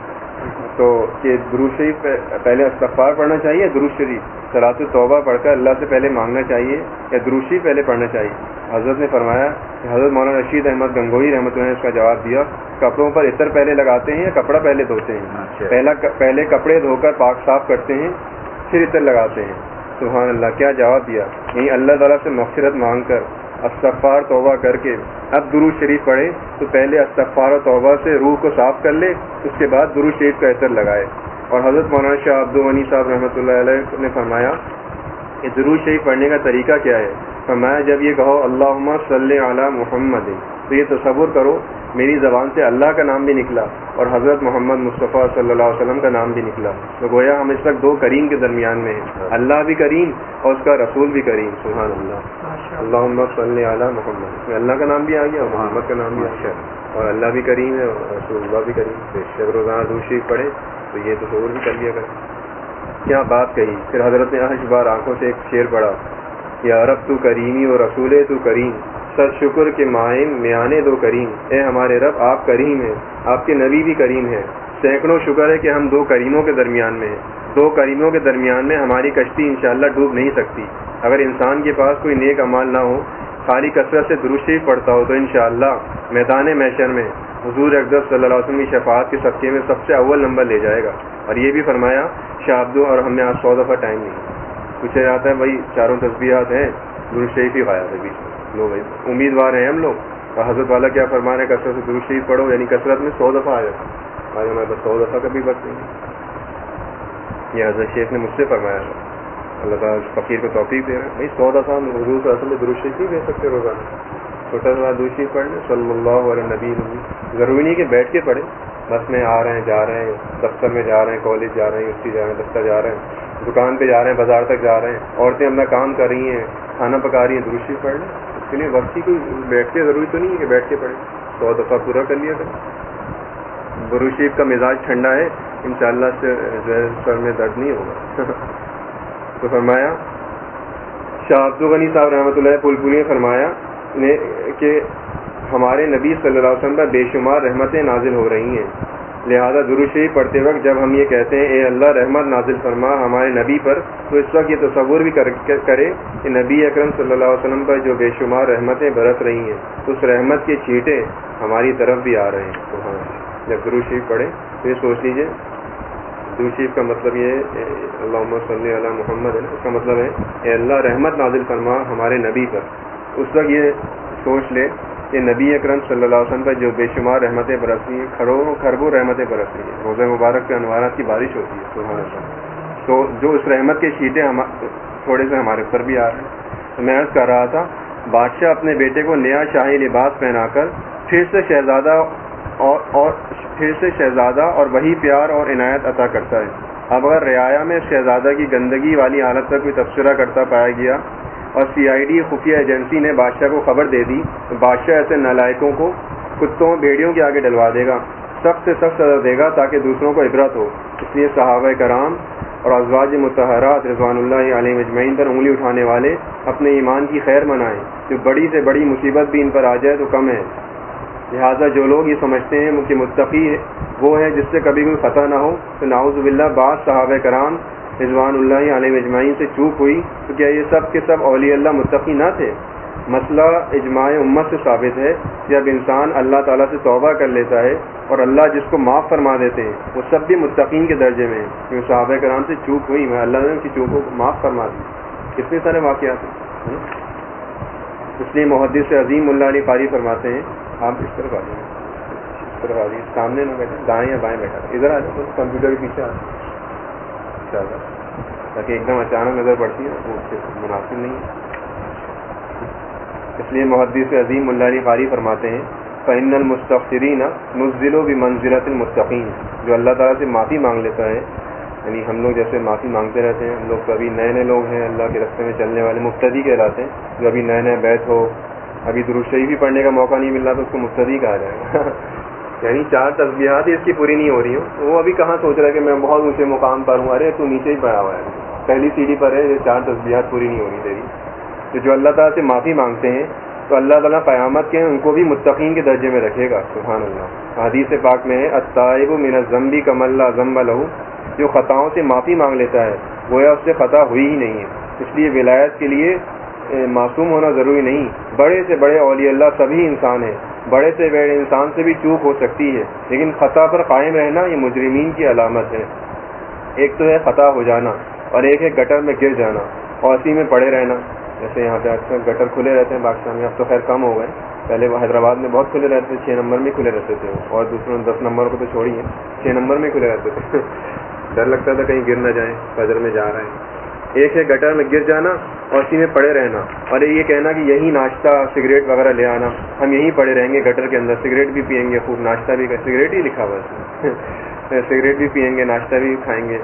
تو کہ دروش شریف پہلے استغفار پڑھنا چاہیے دروش شریف سلاط توبہ پڑھ کر اللہ سے پہلے مانگنا چاہیے یا دروشی پہلے پڑھنا چاہیے۔ حضرت نے فرمایا کہ حضرت مولانا رشید احمد گنگوئی رحمۃ اللہ نے اس کا جواب دیا کپڑوں پر عطر پہلے لگاتے ہیں یا کپڑا پہلے دھوتے ہیں؟ اچھا۔ پہلا پہلے کپڑے دھو کر پاک صاف کرتے ہیں پھر عطر لگاتے ہیں۔ سبحان اللہ کیا جواب دیا؟ یعنی اللہ تعالیٰ سے مغفرت مانگ کر۔ استغفار توبہ کر کے اب درو شریف پڑھے، تو پہلے استغفار و توبہ سے روح کو صاف کر لے، اس کے بعد درو شریف کا اثر لگائے۔ اور حضرت مولانا شاہ عبد الغنی صاحب رحمۃ اللہ علیہ نے فرمایا کہ درو شریف پڑھنے کا طریقہ کیا ہے؟ فرمایا جب یہ کہو اللہ صلی علی محمد تو یہ تصور کرو میری زبان سے اللہ کا نام بھی نکلا اور حضرت محمد مصطفیٰ صلی اللہ علیہ وسلم کا نام بھی نکلا۔ تو گویا ہم اس وقت دو کریم کے درمیان میں ہیں۔ اللہ بھی کریم اور اس کا رسول بھی کریم۔ سبحان اللہ اللہ صلی علیہ محمد۔ اللہ کا نام بھی آ گیا اور محمد کا نام بھی آ اور اللہ بھی کریم ہے اور رسول اللہ بھی کریم۔ شب روزانہ دوشی پڑھے تو یہ تصور بھی کر لیا کر کیا بات کہی؟ پھر حضرت نے آج بار آنکھوں سے ایک شعر پڑھا۔ یا رب تو کریمی اور رسول تو کریم، سر شکر کے مائم میانے دو کریم۔ اے ہمارے رب، آپ کریم ہیں، آپ کے نبی بھی کریم ہیں۔ سینکڑوں شکر ہے کہ ہم دو کریموں کے درمیان میں ہیں۔ دو کریموں کے درمیان میں ہماری کشتی انشاءاللہ ڈوب نہیں سکتی۔ اگر انسان کے پاس کوئی نیک امال نہ ہو، خالی کثرت سے درشی پڑتا ہو، تو انشاءاللہ میدان میشر میں حضور اقدس صلی اللہ علیہ وسلم کی شفاعت کے صدقے میں سب سے اول نمبر لے جائے گا۔ اور یہ بھی فرمایا شابدو اور ہم نے آج سو دفعہ ٹائم نہیں۔ پوچھا جاتا ہے، بھائی چاروں تصویرات ہیں درشیف ہی غائب ہے بیچ میں۔ امیدوار ہیں ہم لوگ۔ حضرت والا کیا فرما رہے کثرت سے درست شریف پڑھو یعنی کثرت میں سو دفعہ آ جاتا آج ہمارے پاس سو دفعہ کبھی بس نہیں۔ یہ حضرت شیخ نے مجھ سے فرمایا تھا۔ اللہ تعالیٰ فقیر کو توفیق دے رہے ہیں بھائی سو دفعہ ہم حضور صلی اللہ علیہ وسلم درود شریف نہیں دے سکتے روزانہ۔ چھوٹا سا درود شریف پڑھ لیں صلی اللہ علیہ نبی نبی۔ ضروری نہیں کہ بیٹھ کے پڑھیں بس میں آ رہے ہیں، جا رہے ہیں، دفتر میں جا رہے ہیں، کالج جا رہے ہیں، یونیورسٹی جا رہے ہیں، دفتر جا رہے ہیں، دکان پہ جا رہے ہیں، بازار تک جا رہے ہیں۔ عورتیں اپنا کام کر رہی ہیں، کھانا پکا رہی ہیں درود شریف پڑھ لیں اس کے لیے وقت کی کوئی بیٹھ کے ضروری تو نہیں ہے کہ بیٹھ کے پڑھیں سو دفعہ پورا کر لیا کریں۔ درود شریف کا مزاج ٹھنڈا ہے، انشاءاللہ سے جو ہے سر میں درد نہیں ہوگا۔ تو فرمایا، شاہ عبد الغنی صاحب رحمۃ اللہ پل پوری نے فرمایا نے کہ ہمارے نبی صلی اللہ علیہ وسلم پر بے شمار رحمتیں نازل ہو رہی ہیں۔ لہذا شریف پڑھتے وقت جب ہم یہ کہتے ہیں، اے اللہ، رحمت نازل فرما ہمارے نبی پر، تو اس وقت یہ تصور بھی کرے کہ نبی اکرم صلی اللہ علیہ وسلم پر جو بے شمار رحمتیں برس رہی ہیں، اس رحمت کے چھیٹے ہماری طرف بھی آ رہے ہیں۔ تو ہاں جب شریف پڑھیں تو یہ سوچ لیجیے شریف کا مطلب یہ اللہ صلی اللہ محمد ہے اس کا مطلب ہے، اے اللہ، رحمت نازل فرما ہمارے نبی پر۔ اس وقت یہ سوچ لے کہ نبی اکرم صلی اللہ علیہ وسلم پر جو بے شمار رحمتیں برس رہی ہیں، کھڑوں خربوں رحمتیں برس رہی ہیں۔ روزہ مبارک کے انوارات کی بارش ہوتی ہے، سبحان تو جو اس رحمت کے شیٹیں تھوڑے سے ہمارے پر بھی آ رہے ہیں۔ تو میں عرض کر رہا تھا، بادشاہ اپنے بیٹے کو نیا شاہی لباس پہنا کر پھر سے شہزادہ اور اور پھر سے شہزادہ اور وہی پیار اور عنایت عطا کرتا ہے۔ اب اگر رعایا میں شہزادہ کی گندگی والی حالت پر کوئی تبصرہ کرتا پایا گیا اور سی آئی ڈی خفیہ ایجنسی نے بادشاہ کو خبر دے دی، بادشاہ ایسے نالائکوں کو کتوں بیڑیوں کے آگے ڈلوا دے گا، سخت سے سخت سزا دے گا تاکہ دوسروں کو عبرت ہو۔ اس لیے صحابہ کرام اور ازواج متحرات رضوان اللہ علیہ مجمعین پر انگلی اٹھانے والے اپنے ایمان کی خیر منائیں۔ جو بڑی سے بڑی مصیبت بھی ان پر آ جائے تو کم ہے۔ لہٰذا جو لوگ یہ سمجھتے ہیں کہ متقی وہ ہے جس سے کبھی کوئی خطا نہ ہو۔ تو ناؤز باللہ بعض صحابہ کرام رضوان اللہ علیہ اجمعین سے چوک ہوئی، تو کیا یہ سب کے سب اولیاء اللہ متقی نہ تھے؟ مسئلہ اجماع امت سے ثابت ہے جب انسان اللہ تعالیٰ سے توبہ کر لیتا ہے اور اللہ جس کو معاف فرما دیتے ہیں، وہ سب بھی متقین کے درجے میں ہیں۔ کیونکہ صحابہ کرام سے چوک ہوئی، میں اللہ نے ان کی چوکوں کو معاف فرما دی۔ کتنے سارے واقعات ہیں؟ اس لیے محدث سے عظیم اللہ علی قاری فرماتے ہیں، آپ اس طرف آ جائیں۔ اس طرف آ جائیے سامنے نہ بیٹھے دائیں یا بائیں بیٹھا۔ ادھر آ جاؤ کمپیوٹر کے پیچھے آ جائیں۔ اچھا تاکہ ایک دم اچانک نظر پڑتی ہے، وہ مناسب نہیں ہے۔ اس لیے محدث عظیم اللہ علی قاری فرماتے ہیں فن المستقرین نزل و بھی منزلت المستقین جو اللہ تعالیٰ سے معافی مانگ لیتا ہے یعنی ہم لوگ جیسے معافی مانگتے رہتے ہیں، ہم لوگ ابھی نئے نئے لوگ ہیں، اللہ کے رستے میں چلنے والے مفتدی کہلاتے ہیں۔ جو ابھی نئے نئے بیت ہو، ابھی دروشی بھی پڑھنے کا موقع نہیں مل رہا، تو اس کو مفتدی کہا جائے گا۔ یعنی چار تصبیہات ہی اس کی پوری نہیں ہو رہی ہوں۔ وہ ابھی کہاں سوچ رہا ہے کہ میں بہت اونچے مقام پر ہوں؟ ارے تو نیچے ہی پڑا ہوا ہے۔ پہلی سیڑھی پر ہے، یہ چار تصبیہات پوری نہیں ہو رہی تیری۔ تو جو اللہ تعالیٰ سے معافی مانگتے ہیں، تو اللہ تعالیٰ قیامت کے ان کو بھی متقین کے درجے میں رکھے گا۔ سبحان اللہ۔ حدیث پاک میں ہے اطائب من ضمبی کم اللہ ضم لہو۔ جو خطاؤں سے معافی مانگ لیتا ہے، گویا اس سے خطا ہوئی ہی نہیں ہے۔ اس لیے ولایت کے لیے معصوم ہونا ضروری نہیں۔ بڑے سے بڑے اولیاء اللہ سبھی انسان ہیں۔ بڑے سے بڑے انسان سے بھی چوک ہو سکتی ہے، لیکن خطا پر قائم رہنا یہ مجرمین کی علامت ہے۔ ایک تو ہے خطا ہو جانا اور ایک ہے گٹر میں گر جانا اور اسی میں پڑے رہنا۔ جیسے یہاں پہ اکثر گٹر کھلے رہتے ہیں پاکستان میں اب تو خیر کم ہو گئے۔ پہلے وہ حیدرآباد میں بہت کھلے رہتے تھے، چھ نمبر میں کھلے رہتے تھے۔ اور دوسرے دس نمبر کو تو چھوڑی ہے چھ نمبر میں کھلے رہتے تھے۔ ڈر لگتا تھا کہیں گر نہ جائیں، فجر میں جا رہے ہیں۔ ایک ہے گٹر میں گر جانا اور اسی میں پڑے رہنا۔ اور یہ کہنا کہ یہی ناشتہ سگریٹ وغیرہ لے آنا۔ ہم یہیں پڑے رہیں گے گٹر کے اندر۔ سگریٹ بھی پئیں گے، خوب ناشتہ بھی سگریٹ ہی لکھا ہوا ہے۔ سگریٹ بھی پئیں گے، ناشتہ بھی کھائیں گے۔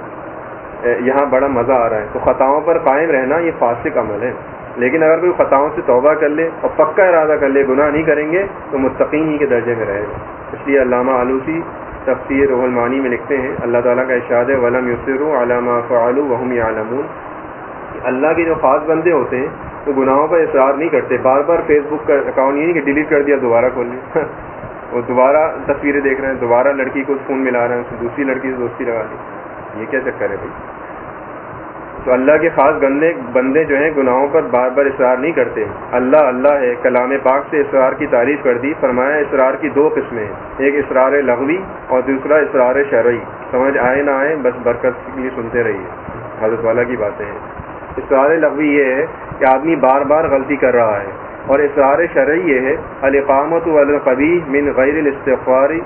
یہاں بڑا مزہ آ رہا ہے۔ تو خطاؤں پر قائم رہنا یہ فاسق عمل ہے۔ لیکن اگر کوئی خطاؤں سے توبہ کر لے اور پکا ارادہ کر لے، گناہ نہیں کریں گے، تو متقین ہی کے درجے میں رہے گا۔ اس لیے علامہ آلوسی تفسیر روح المانی میں لکھتے ہیں، اللہ تعالیٰ کا اشاد ولم یسر علامہ فعلو وحم عالمون اللہ کے جو خاص بندے ہوتے ہیں وہ گناہوں پر اصرار نہیں کرتے۔ بار بار فیس بک کا اکاؤنٹ یہ نہیں کہ ڈیلیٹ کر دیا، دوبارہ کھول لیا۔ وہ دوبارہ تصویریں دیکھ رہے ہیں، دوبارہ لڑکی کو فون ملا رہے ہیں، دوسری لڑکی سے دوستی لگا دی۔ یہ کیا چکر ہے بھائی؟ تو اللہ کے خاص گندے بندے جو ہیں، گناہوں پر بار بار اصرار نہیں کرتے۔ اللہ اللہ ہے، کلام پاک سے اصرار کی تعریف کر دی۔ فرمایا، اصرار کی دو قسمیں ہیں۔ ایک اصرار لغوی اور دوسرا اصرار شرعی۔ سمجھ آئے نہ آئے، بس برکت کے لیے سنتے رہیے۔ حضرت والا کی باتیں ہیں۔ اسرار لغوی یہ ہے کہ آدمی بار بار غلطی کر رہا ہے اور اسرار شرعی یہ ہے القامت والقبی من غیر الاستغفاری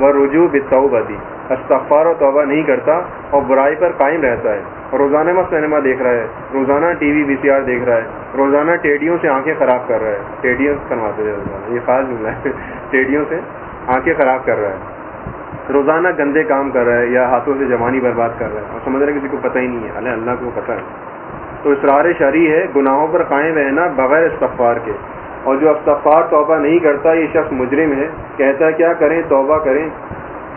وہ رجوع بتوبتی استغفار و توبہ نہیں کرتا اور برائی پر قائم رہتا ہے۔ اور روزانہ میں سنیما دیکھ رہا ہے، روزانہ ٹی وی وی سی آر دیکھ رہا ہے، روزانہ ٹیڈیوں سے آنکھیں خراب کر رہا ہے۔ ٹیڈیوں کرواتے ہیں روزانہ، یہ خاص جملہ ہے۔ ٹیڈیوں سے آنکھیں خراب کر رہا ہے۔ روزانہ گندے کام کر رہا ہے یا ہاتھوں سے جوانی برباد کر رہا ہے۔ اور سمجھ رہا ہے کسی کو پتہ ہی نہیں ہے۔ اللہ اللہ کو پتہ ہے۔ تو اسرار شرعی ہے، گناہوں پر قائم رہنا بغیر استغفار کے۔ اور جو استغفار توبہ نہیں کرتا، یہ شخص مجرم ہے۔ کہتا ہے، کیا کریں؟ توبہ کریں۔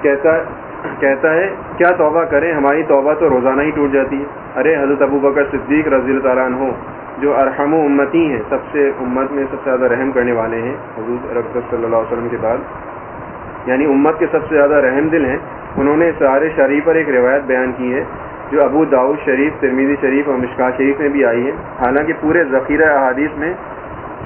کہتا کہتا ہے، کیا توبہ کریں؟ ہماری توبہ تو روزانہ ہی ٹوٹ جاتی ہے۔ ارے، حضرت ابو بکر صدیق رضی اللہ تعالیٰ عنہ، جو ارحم و امتی ہیں، سب سے امت میں سب سے زیادہ رحم کرنے والے ہیں، حضور رقص صلی اللہ علیہ وسلم کے بعد۔ یعنی امت کے سب سے زیادہ رحم دل ہیں۔ انہوں نے سارے شریف پر ایک روایت بیان کی ہے۔ جو ابو داؤد شریف ترمیزی شریف اور مشکا شریف میں بھی آئی ہے حالانکہ پورے ذخیرہ احادیث میں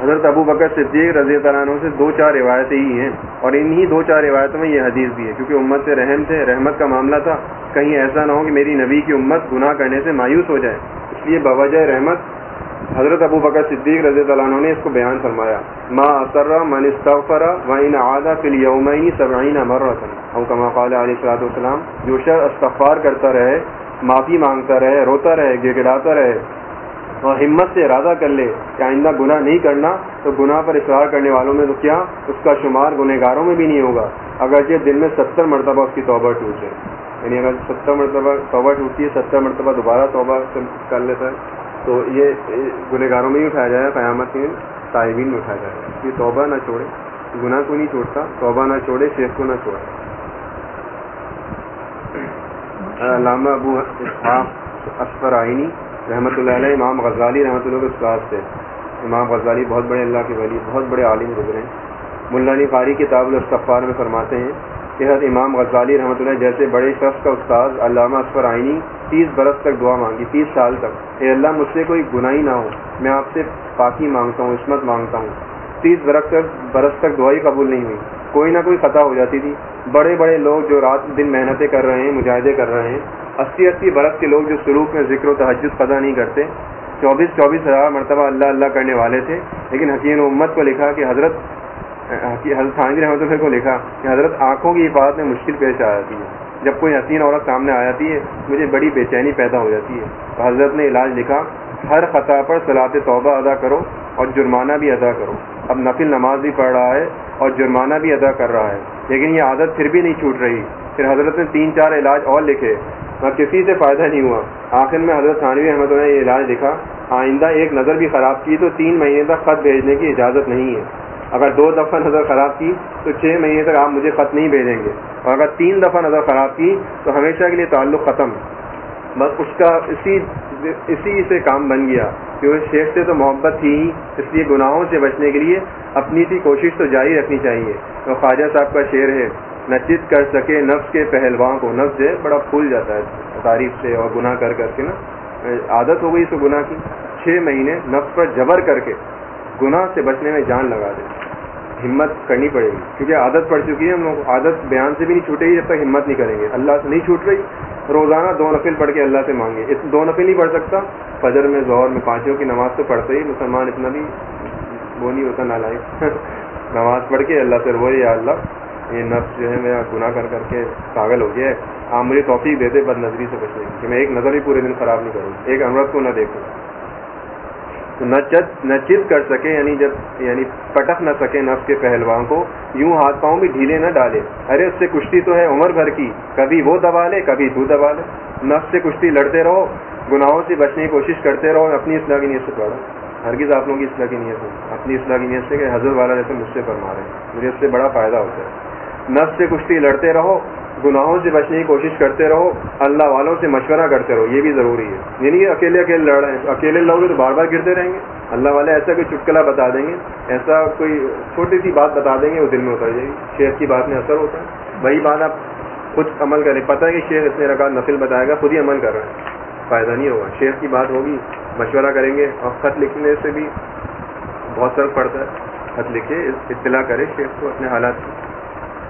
حضرت ابو بکر صدیق رضی اللہ عنہ سے دو چار روایتیں ہی ہیں اور انہی دو چار روایتوں میں یہ حدیث بھی ہے۔ کیونکہ امت سے رحم تھے، رحمت کا معاملہ تھا۔ کہیں ایسا نہ ہو کہ میری نبی کی امت گناہ کرنے سے مایوس ہو جائے۔ اس لیے بوجہ رحمت حضرت ابو بکر صدیق رضی اللہ عنہ نے اس کو بیان فرمایا، ما اثر من استغفر وان عاد فی الیومین 70 مره او کما قال علیہ الصلوۃ والسلام، جو شخص استغفار کرتا رہے، معافی مانگتا رہے، روتا رہے گڑاتا رہے اور ہمت سے ارادہ کر لے کہ آئندہ گناہ نہیں کرنا، تو گناہ پر اصرار کرنے والوں میں تو کیا، اس کا شمار گنہ گاروں میں بھی نہیں ہوگا، اگرچہ دن میں ستر مرتبہ اس کی توبہ ٹوٹ جائے یعنی اگر ستر مرتبہ توبہ ٹوٹتی ہے، ستر مرتبہ دوبارہ توبہ کر لیتا ہے تو یہ گنہ گاروں میں ہی اٹھایا جائے گا قیامت میں طالبین میں اٹھایا جائے۔ گا یہ توبہ نہ چھوڑے، گناہ کو نہیں چھوڑتا، توبہ نہ چھوڑے شیخ کو نہ چھوڑے۔ علامہ ابو اسفر آئینی رحمۃ اللہ علیہ، امام غزالی رحمۃ اللہ کے استاد سے امام غزالی بہت بڑے اللہ کے ولی، بہت بڑے عالم گزرے ملا علی قاری کتاب الصفار میں فرماتے ہیں حضرت امام غزالی رحمۃ اللہ جیسے بڑے شخص کا استاد علامہ اسفر آئینی تیس برس تک دعا مانگی، تیس سال تک۔ اے اللہ، مجھ سے کوئی گناہی نہ ہو۔ میں آپ سے پاکی مانگتا ہوں، عصمت مانگتا ہوں۔ تیس برس تک برس تک دعائی قبول نہیں ہوئی۔ کوئی نہ کوئی خطا ہو جاتی تھی۔ بڑے بڑے لوگ جو رات دن محنتیں کر رہے ہیں، مجاہدے کر رہے ہیں، اسی اسی برس کے لوگ جو سلوک میں ذکر و تحجد قدا نہیں کرتے، چوبیس چوبیس ہزار مرتبہ اللہ اللہ کرنے والے تھے۔ لیکن حکیم امت کو لکھا کہ حضرت حضرت خانگی رحمۃ اللہ کو لکھا کہ حضرت آنکھوں کی حفاظت میں مشکل پیش آ جاتی ہے۔ جب کوئی حسین عورت سامنے آ جاتی ہے، مجھے بڑی بے چینی پیدا ہو جاتی ہے۔ تو حضرت نے علاج لکھا، ہر خطا پر صلاح توبہ ادا کرو اور جرمانہ بھی ادا کرو۔ اب نفل نماز بھی پڑھ رہا ہے اور جرمانہ بھی ادا کر رہا ہے۔ لیکن یہ عادت پھر بھی نہیں چھوٹ رہی۔ پھر حضرت نے تین چار علاج اور لکھے اور کسی سے فائدہ نہیں ہوا۔ آخر میں حضرت ثانوی احمد نے یہ علاج لکھا، آئندہ ایک نظر بھی خراب کی تو تین مہینے تک خط بھیجنے کی اجازت نہیں ہے۔ اگر دو دفعہ نظر خراب کی تو چھ مہینے تک آپ مجھے خط نہیں بھیجیں گے اور اگر تین دفعہ نظر خراب کی تو ہمیشہ کے لیے تعلق ختم۔ بس اس کا اسی اسی سے کام بن گیا۔ کیونکہ شیخ سے تو محبت تھی ہی اس لیے گناہوں سے بچنے کے لیے اپنی سی کوشش تو جاری رکھنی چاہیے۔ تو خواجہ صاحب کا شعر ہے، نہ کر سکے نفس کے پہلوان کو۔ نفس جو ہے، بڑا پھول جاتا ہے تعریف سے اور گناہ کر کر کے نا۔ عادت ہو گئی اس گناہ کی۔ چھ مہینے نفس پر جبر کر کے۔ گناہ سے بچنے میں جان لگا دے۔ ہمت کرنی پڑے گی۔ کیونکہ عادت پڑ چکی ہے، ہم لوگ عادت بیان سے بھی نہیں چھوٹے گی جب تک ہمت نہیں کریں گے۔ اللہ سے نہیں چھوٹ رہی، روزانہ دو نفل پڑھ کے اللہ سے مانگے دو نفل نہیں پڑھ سکتا، فجر میں، ظہر میں، پانچوں کی نماز تو پڑھتے ہی مسلمان اتنا بھی وہ نہیں ہوتا نہ نماز پڑھ کے اللہ سے روئے، یا اللہ، یہ نفس جو ہے میرا گناہ کر کر کے پاگل ہو گیا ہے۔ آپ مجھے توفیق دے دے بد نظری سے بچنے کی۔ کہ میں ایک نظر ہی پورے دن خراب نہیں کروں۔ ایک امرت کو نہ دیکھوں۔ تو نہ چت نہ کر سکے یعنی جب یعنی پٹک نہ سکے نفس کے پہلوان کو، یوں ہاتھ پاؤں بھی ڈھیلے نہ ڈالے۔ ارے، اس سے کشتی تو ہے عمر بھر کی۔ کبھی وہ دبا لے، کبھی تو دبا لے۔ نفس سے کشتی لڑتے رہو، گناہوں سے بچنے کی کوشش کرتے رہو اپنی اصلاح کی نیت سے پڑھو۔ ہرگز آپ لوگوں کی اصلاح کی نیت ہو اپنی اصلاح کی نیت سے کہ حضرت والا جیسے مجھ سے فرما رہے ہیں۔ مجھے اس سے بڑا فائدہ ہوتا ہے۔ نفس سے کشتی لڑتے رہو، گناہوں سے بچنے کی کوشش کرتے رہو، اللہ والوں سے مشورہ کرتے رہو، یہ بھی ضروری ہے۔ یعنی اکیلے اکیلے لڑ رہے ہیں، اکیلے لڑو گے تو بار بار گرتے رہیں گے۔ اللہ والے ایسا کوئی چٹکلا بتا دیں گے، ایسا کوئی چھوٹی سی بات بتا دیں گے، وہ دل میں اتر جائے گی۔ شیخ کی بات میں اثر ہوتا ہے۔ وہی بات آپ خود عمل کریں، پتہ ہے کہ شیخ اتنے رکھا، نفل بتائے گا، خود ہی عمل کر رہے ہیں فائدہ نہیں ہوگا۔ شیخ کی بات ہوگی، مشورہ کریں گے اور خط لکھنے سے بھی بہت فرق پڑتا ہے۔ خط لکھے، اطلاع کرے شیخ کو اپنے حالات کی۔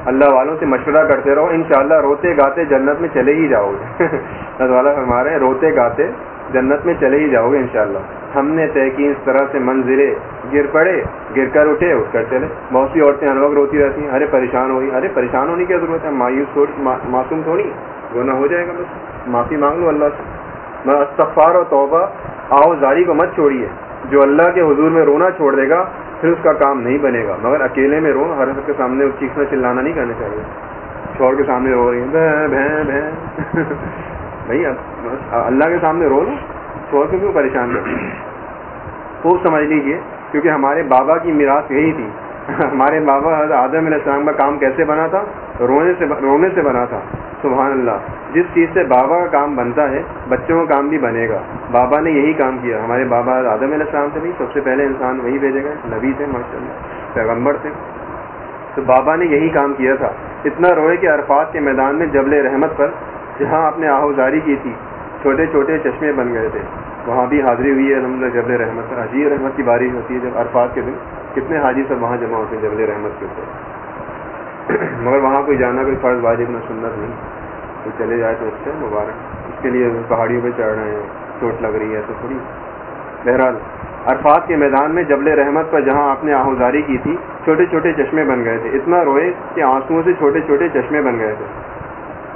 اللہ والوں سے مشورہ کرتے رہو، انشاءاللہ روتے گاتے جنت میں چلے ہی جاؤ گے۔ اللہ والا فرما رہے ہیں، روتے گاتے جنت میں چلے ہی جاؤ گے انشاءاللہ۔ ہم نے طے کی اس طرح سے منظرے گر پڑے، گر کر اٹھے، اٹھ کر چلے۔ بہت سی عورتیں ہر وقت روتی رہتی ہیں، ارے پریشان ہوئی، ارے پریشان ہونے کی ضرورت ہے، مایوس معصوم تھوڑی گونا ہو جائے گا بس۔ معافی مانگ لو اللہ سے۔ استغفار اور توبہ آؤ زاری کو مت چھوڑیے۔ جو اللہ کے حضور میں رونا چھوڑ دے گا، پھر اس کا کام نہیں بنے گا۔ مگر اکیلے میں رو، ہر کے سامنے چیخنا چلانا نہیں کرنا چاہیے۔ چھوڑ کے سامنے رو رہی ہیں۔ بھائی اللہ کے سامنے رو لو۔ چھوڑ کے کیوں پریشان کر خوب سمجھ لیجیے کیونکہ ہمارے بابا کی میراث یہی تھی۔ ہمارے بابا حضرت آدم علیہ السلام کا کام کیسے بنا تھا؟ رونے سے رونے سے بنا تھا۔ سبحان اللہ، جس چیز سے بابا کا کام بنتا ہے، بچوں کا کام بھی بنے گا۔ بابا نے یہی کام کیا۔ ہمارے بابا آدم علیہ السلام سے بھی سب سے پہلے انسان وہی بھیجے گا نبی تھے ماشاء اللہ پیغمبر تھے۔ تو بابا نے یہی کام کیا تھا۔ اتنا روئے کہ عرفات کے میدان میں جبل رحمت پر جہاں آپ نے آہوزاری کی تھی، چھوٹے چھوٹے چشمے بن گئے تھے۔ وہاں بھی حاضری ہوئی ہے الحمد للہ جبل رحمت پر۔ حجی رحمت کی بارش ہوتی ہے جب عرفات کے دن۔ کتنے حاجی سب وہاں جمع ہوتے ہیں جبل رحمت کے اوپر۔ مگر وہاں کوئی جانا کوئی فرض واجب نہ سنت نہیں۔ کوئی چلے جائے تو اچھا مبارک۔ اس کے لیے پہاڑیوں پہ چڑھ رہے ہیں، چوٹ لگ رہی ہے تو تھوڑی۔ بہرحال، عرفات کے میدان میں جبل رحمت پر جہاں آپ نے آہوزاری کی تھی، چھوٹے چھوٹے چشمے بن گئے تھے۔ اتنا روئے کہ آنسوؤں سے چھوٹے چھوٹے چشمے بن گئے تھے۔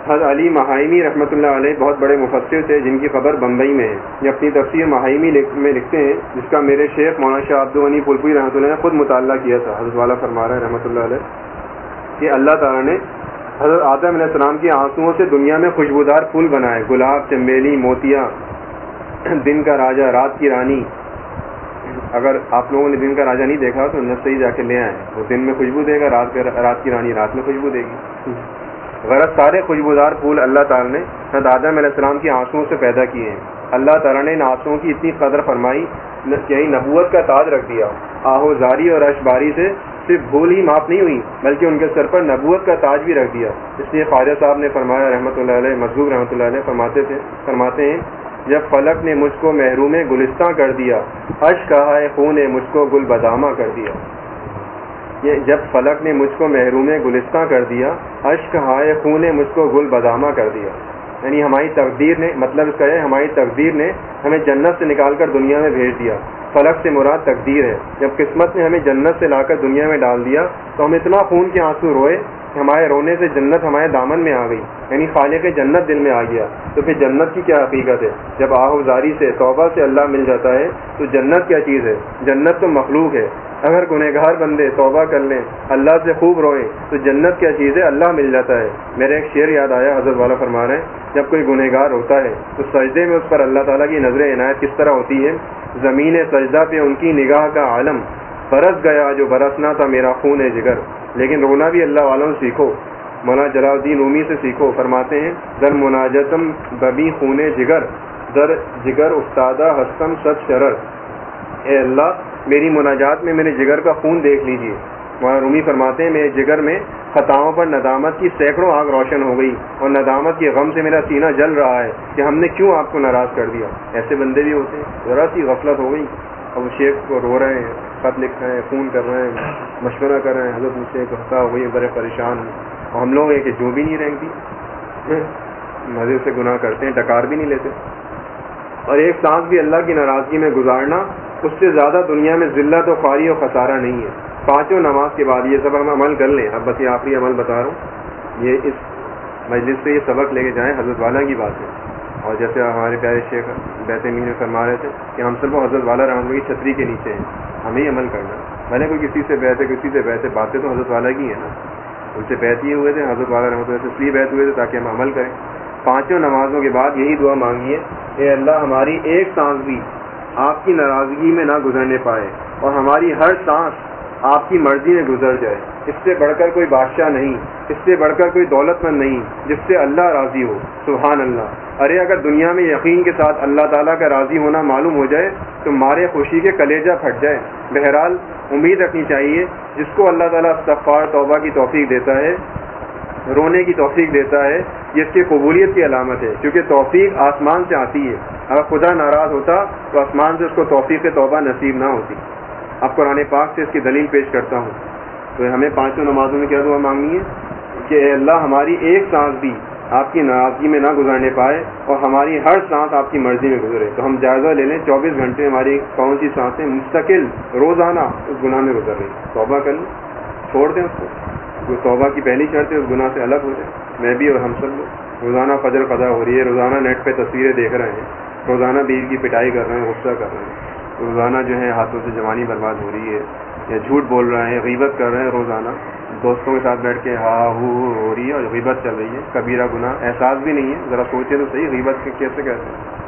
حضرت علی مہائمی رحمۃ اللہ علیہ بہت بڑے مفسر تھے، جن کی خبر بمبئی میں ہے۔ یہ اپنی تفسیر مہائمی میں لکھتے ہیں، جس کا میرے شیخ مولانا شاہ عبد الغنی پلپوئی رحمۃ اللہ نے خود مطالعہ کیا تھا۔ حضرت والا فرما رہا ہے رحمۃ اللہ علیہ۔ کہ اللہ تعالیٰ نے حضرت آدم علیہ السلام کی آنسوؤں سے دنیا میں خوشبودار پھول بنائے، گلاب، چمیلی موتیا دن کا راجا رات کی رانی۔ اگر آپ لوگوں نے دن کا راجا نہیں دیکھا تو نس سے ہی جا کے لے آئے وہ دن میں خوشبو دے گا، رات کی رانی رات میں خوشبو دے گی۔ غرض سارے خوشبودار پھول اللہ تعالیٰ نے حضرت آدم علیہ السلام کی آنسوؤں سے پیدا کیے ہیں۔ اللہ تعالیٰ نے ان آنسوؤں کی اتنی قدر فرمائی کہ نبوت کا تاج رکھ دیا۔ آہو زاری اور اشباری سے صرف بھول ہی معاف نہیں ہوئی، بلکہ ان کے سر پر نبوت کا تاج بھی رکھ دیا۔ اس لیے خواجہ صاحب نے فرمایا، رحمۃ اللہ علیہ مضبوط رحمۃ اللہ علیہ فرماتے تھے، فرماتے ہیں، جب فلک نے مجھ کو محروم گلستہ کر دیا اش کہا ہے خون نے مجھ کو گل بدامہ کر دیا۔ یہ جب فلک نے مجھ کو محروم گلستہ کر دیا اشک ہائے خون نے مجھ کو گل بدامہ کر دیا۔ یعنی ہماری تقدیر نے مطلب اس کا ہے، ہماری تقدیر نے ہمیں جنت سے نکال کر دنیا میں بھیج دیا۔ فلک سے مراد تقدیر ہے۔ جب قسمت نے ہمیں جنت سے لا کر دنیا میں ڈال دیا، تو ہم اتنا خون کے آنسو روئے کہ ہمارے رونے سے جنت ہمارے دامن میں آ گئی یعنی خالق جنت دل میں آ گیا۔ تو پھر جنت کی کیا حقیقت ہے؟ جب آہوزاری سے، توبہ سے اللہ مل جاتا ہے، تو جنت کیا چیز ہے؟ جنت تو مخلوق ہے۔ اگر گنہگار بندے توبہ کر لیں، اللہ سے خوب روئیں، تو جنت کیا چیز ہے؟ اللہ مل جاتا ہے۔ میرے ایک شعر یاد آیا، حضرت والا فرما رہے ہیں جب کوئی گنہگار ہوتا ہے، تو سجدے میں اس پر اللہ تعالیٰ کی نظر عنایت کس طرح ہوتی ہے؟ زمین سجدہ پہ ان کی نگاہ کا عالم برس گیا جو برسنا تھا میرا خون ہے جگر۔ لیکن رونا بھی اللہ والوں سیکھو۔ مولانا جلال الدین رومی سے سیکھو۔ فرماتے ہیں، در مناجتم ببی خون جگر، در جگر استادہ ہستم سب شرر۔ اے اللہ، میری مناجات میں میرے جگر کا خون دیکھ لیجیے وہاں رومی فرماتے ہیں، میرے جگر میں خطاؤں پر ندامت کی سینکڑوں آگ روشن ہو گئی اور ندامت کے غم سے میرا سینہ جل رہا ہے کہ ہم نے کیوں آپ کو ناراض کر دیا؟ ایسے بندے بھی ہوتے ہیں۔ ذرا سی غفلت ہو گئی۔ اب شیخ کو رو رہے ہیں، خط لکھ رہے ہیں فون کر رہے ہیں، مشورہ کر رہے ہیں۔ حضرت مجھ سے غصہ ہو گئی بڑے پریشان ہیں۔ اور ہم لوگ ہیں کہ جو بھی نہیں رینگتی مزے سے گناہ کرتے ہیں، ڈکار بھی نہیں لیتے۔ اور ایک سانس بھی اللہ کی ناراضگی میں گزارنا، اس سے زیادہ دنیا میں ذلت و خواری و خسارہ نہیں ہے۔ پانچوں نماز کے بعد یہ سب ہم عمل کر لیں۔ اب بس یہ آخری عمل بتا رہا ہوں۔ یہ اس مجلس سے یہ سبق لے کے جائیں، حضرت والا کی بات ہے۔ اور جیسے ہمارے پیارے شیخ بیت مین فرما رہے تھے کہ ہم سب حضرت والا رحمت کی چھتری کے نیچے ہیں، ہمیں ہی عمل کرنا میں نے کوئی کسی سے بیٹھے کسی سے بیٹھے باتیں تو حضرت والا کی ہیں نا۔ ان سے بیت یہ ہوئے تھے، حضرت والا رحمۃ اللہ اس لیے بیت ہوئے تھے تاکہ ہم عمل کریں۔ پانچوں نمازوں کے بعد یہی دعا مانگیے اے اللہ، ہماری ایک سانس بھی آپ کی ناراضگی میں نہ گزرنے پائے اور ہماری ہر سانس آپ کی مرضی میں گزر جائے۔ اس سے بڑھ کر کوئی بادشاہ نہیں، اس سے بڑھ کر کوئی دولت مند نہیں، جس سے اللہ راضی ہو۔ سبحان اللہ۔ ارے، اگر دنیا میں یقین کے ساتھ اللہ تعالیٰ کا راضی ہونا معلوم ہو جائے، تو مارے خوشی کے کلیجہ پھٹ جائے۔ بہرحال، امید رکھنی چاہیے، جس کو اللہ تعالیٰ استغفار، توبہ کی توفیق دیتا ہے، رونے کی توفیق دیتا ہے یہ اس کی قبولیت کی علامت ہے۔ کیونکہ توفیق آسمان سے آتی ہے۔ اگر خدا ناراض ہوتا، تو آسمان سے اس کو توفیق توبہ نصیب نہ ہوتی۔ اب قرآن پاک سے اس کی دلیل پیش کرتا ہوں۔ تو ہمیں پانچوں نمازوں میں کیا دعا مانگنی ہے؟ کہ اے اللہ، ہماری ایک سانس بھی آپ کی ناراضگی میں نہ گزارنے پائے اور ہماری ہر سانس آپ کی مرضی میں گزرے۔ تو ہم جائزہ لے لیں، چوبیس گھنٹے ہماری کون سی سانسیں مستقل روزانہ اس گناہ میں گزر رہی توبہ کر لیں، چھوڑ دیں اس کو۔ جو توبہ کی پہلی شرط ہے، اس گناہ سے الگ ہو جائے میں بھی اور ہم سب لوگ روزانہ فجر قدا ہو رہی ہے، روزانہ نیٹ پہ تصویریں دیکھ رہے ہیں، روزانہ بیل کی پٹائی کر رہے ہیں، غصہ کر رہے ہیں۔ روزانہ جو ہے ہاتھوں سے جوانی برباد ہو رہی ہے، یا جھوٹ بول رہے ہیں، غیبت کر رہے ہیں روزانہ۔ دوستوں کے ساتھ بیٹھ کے ہا ہو ہو رہی ہے اور غیبت چل رہی ہے۔ کبیرہ گناہ، احساس بھی نہیں ہے۔ ذرا سوچے تو صحیح، غیبت کے کیسے کہتے ہیں؟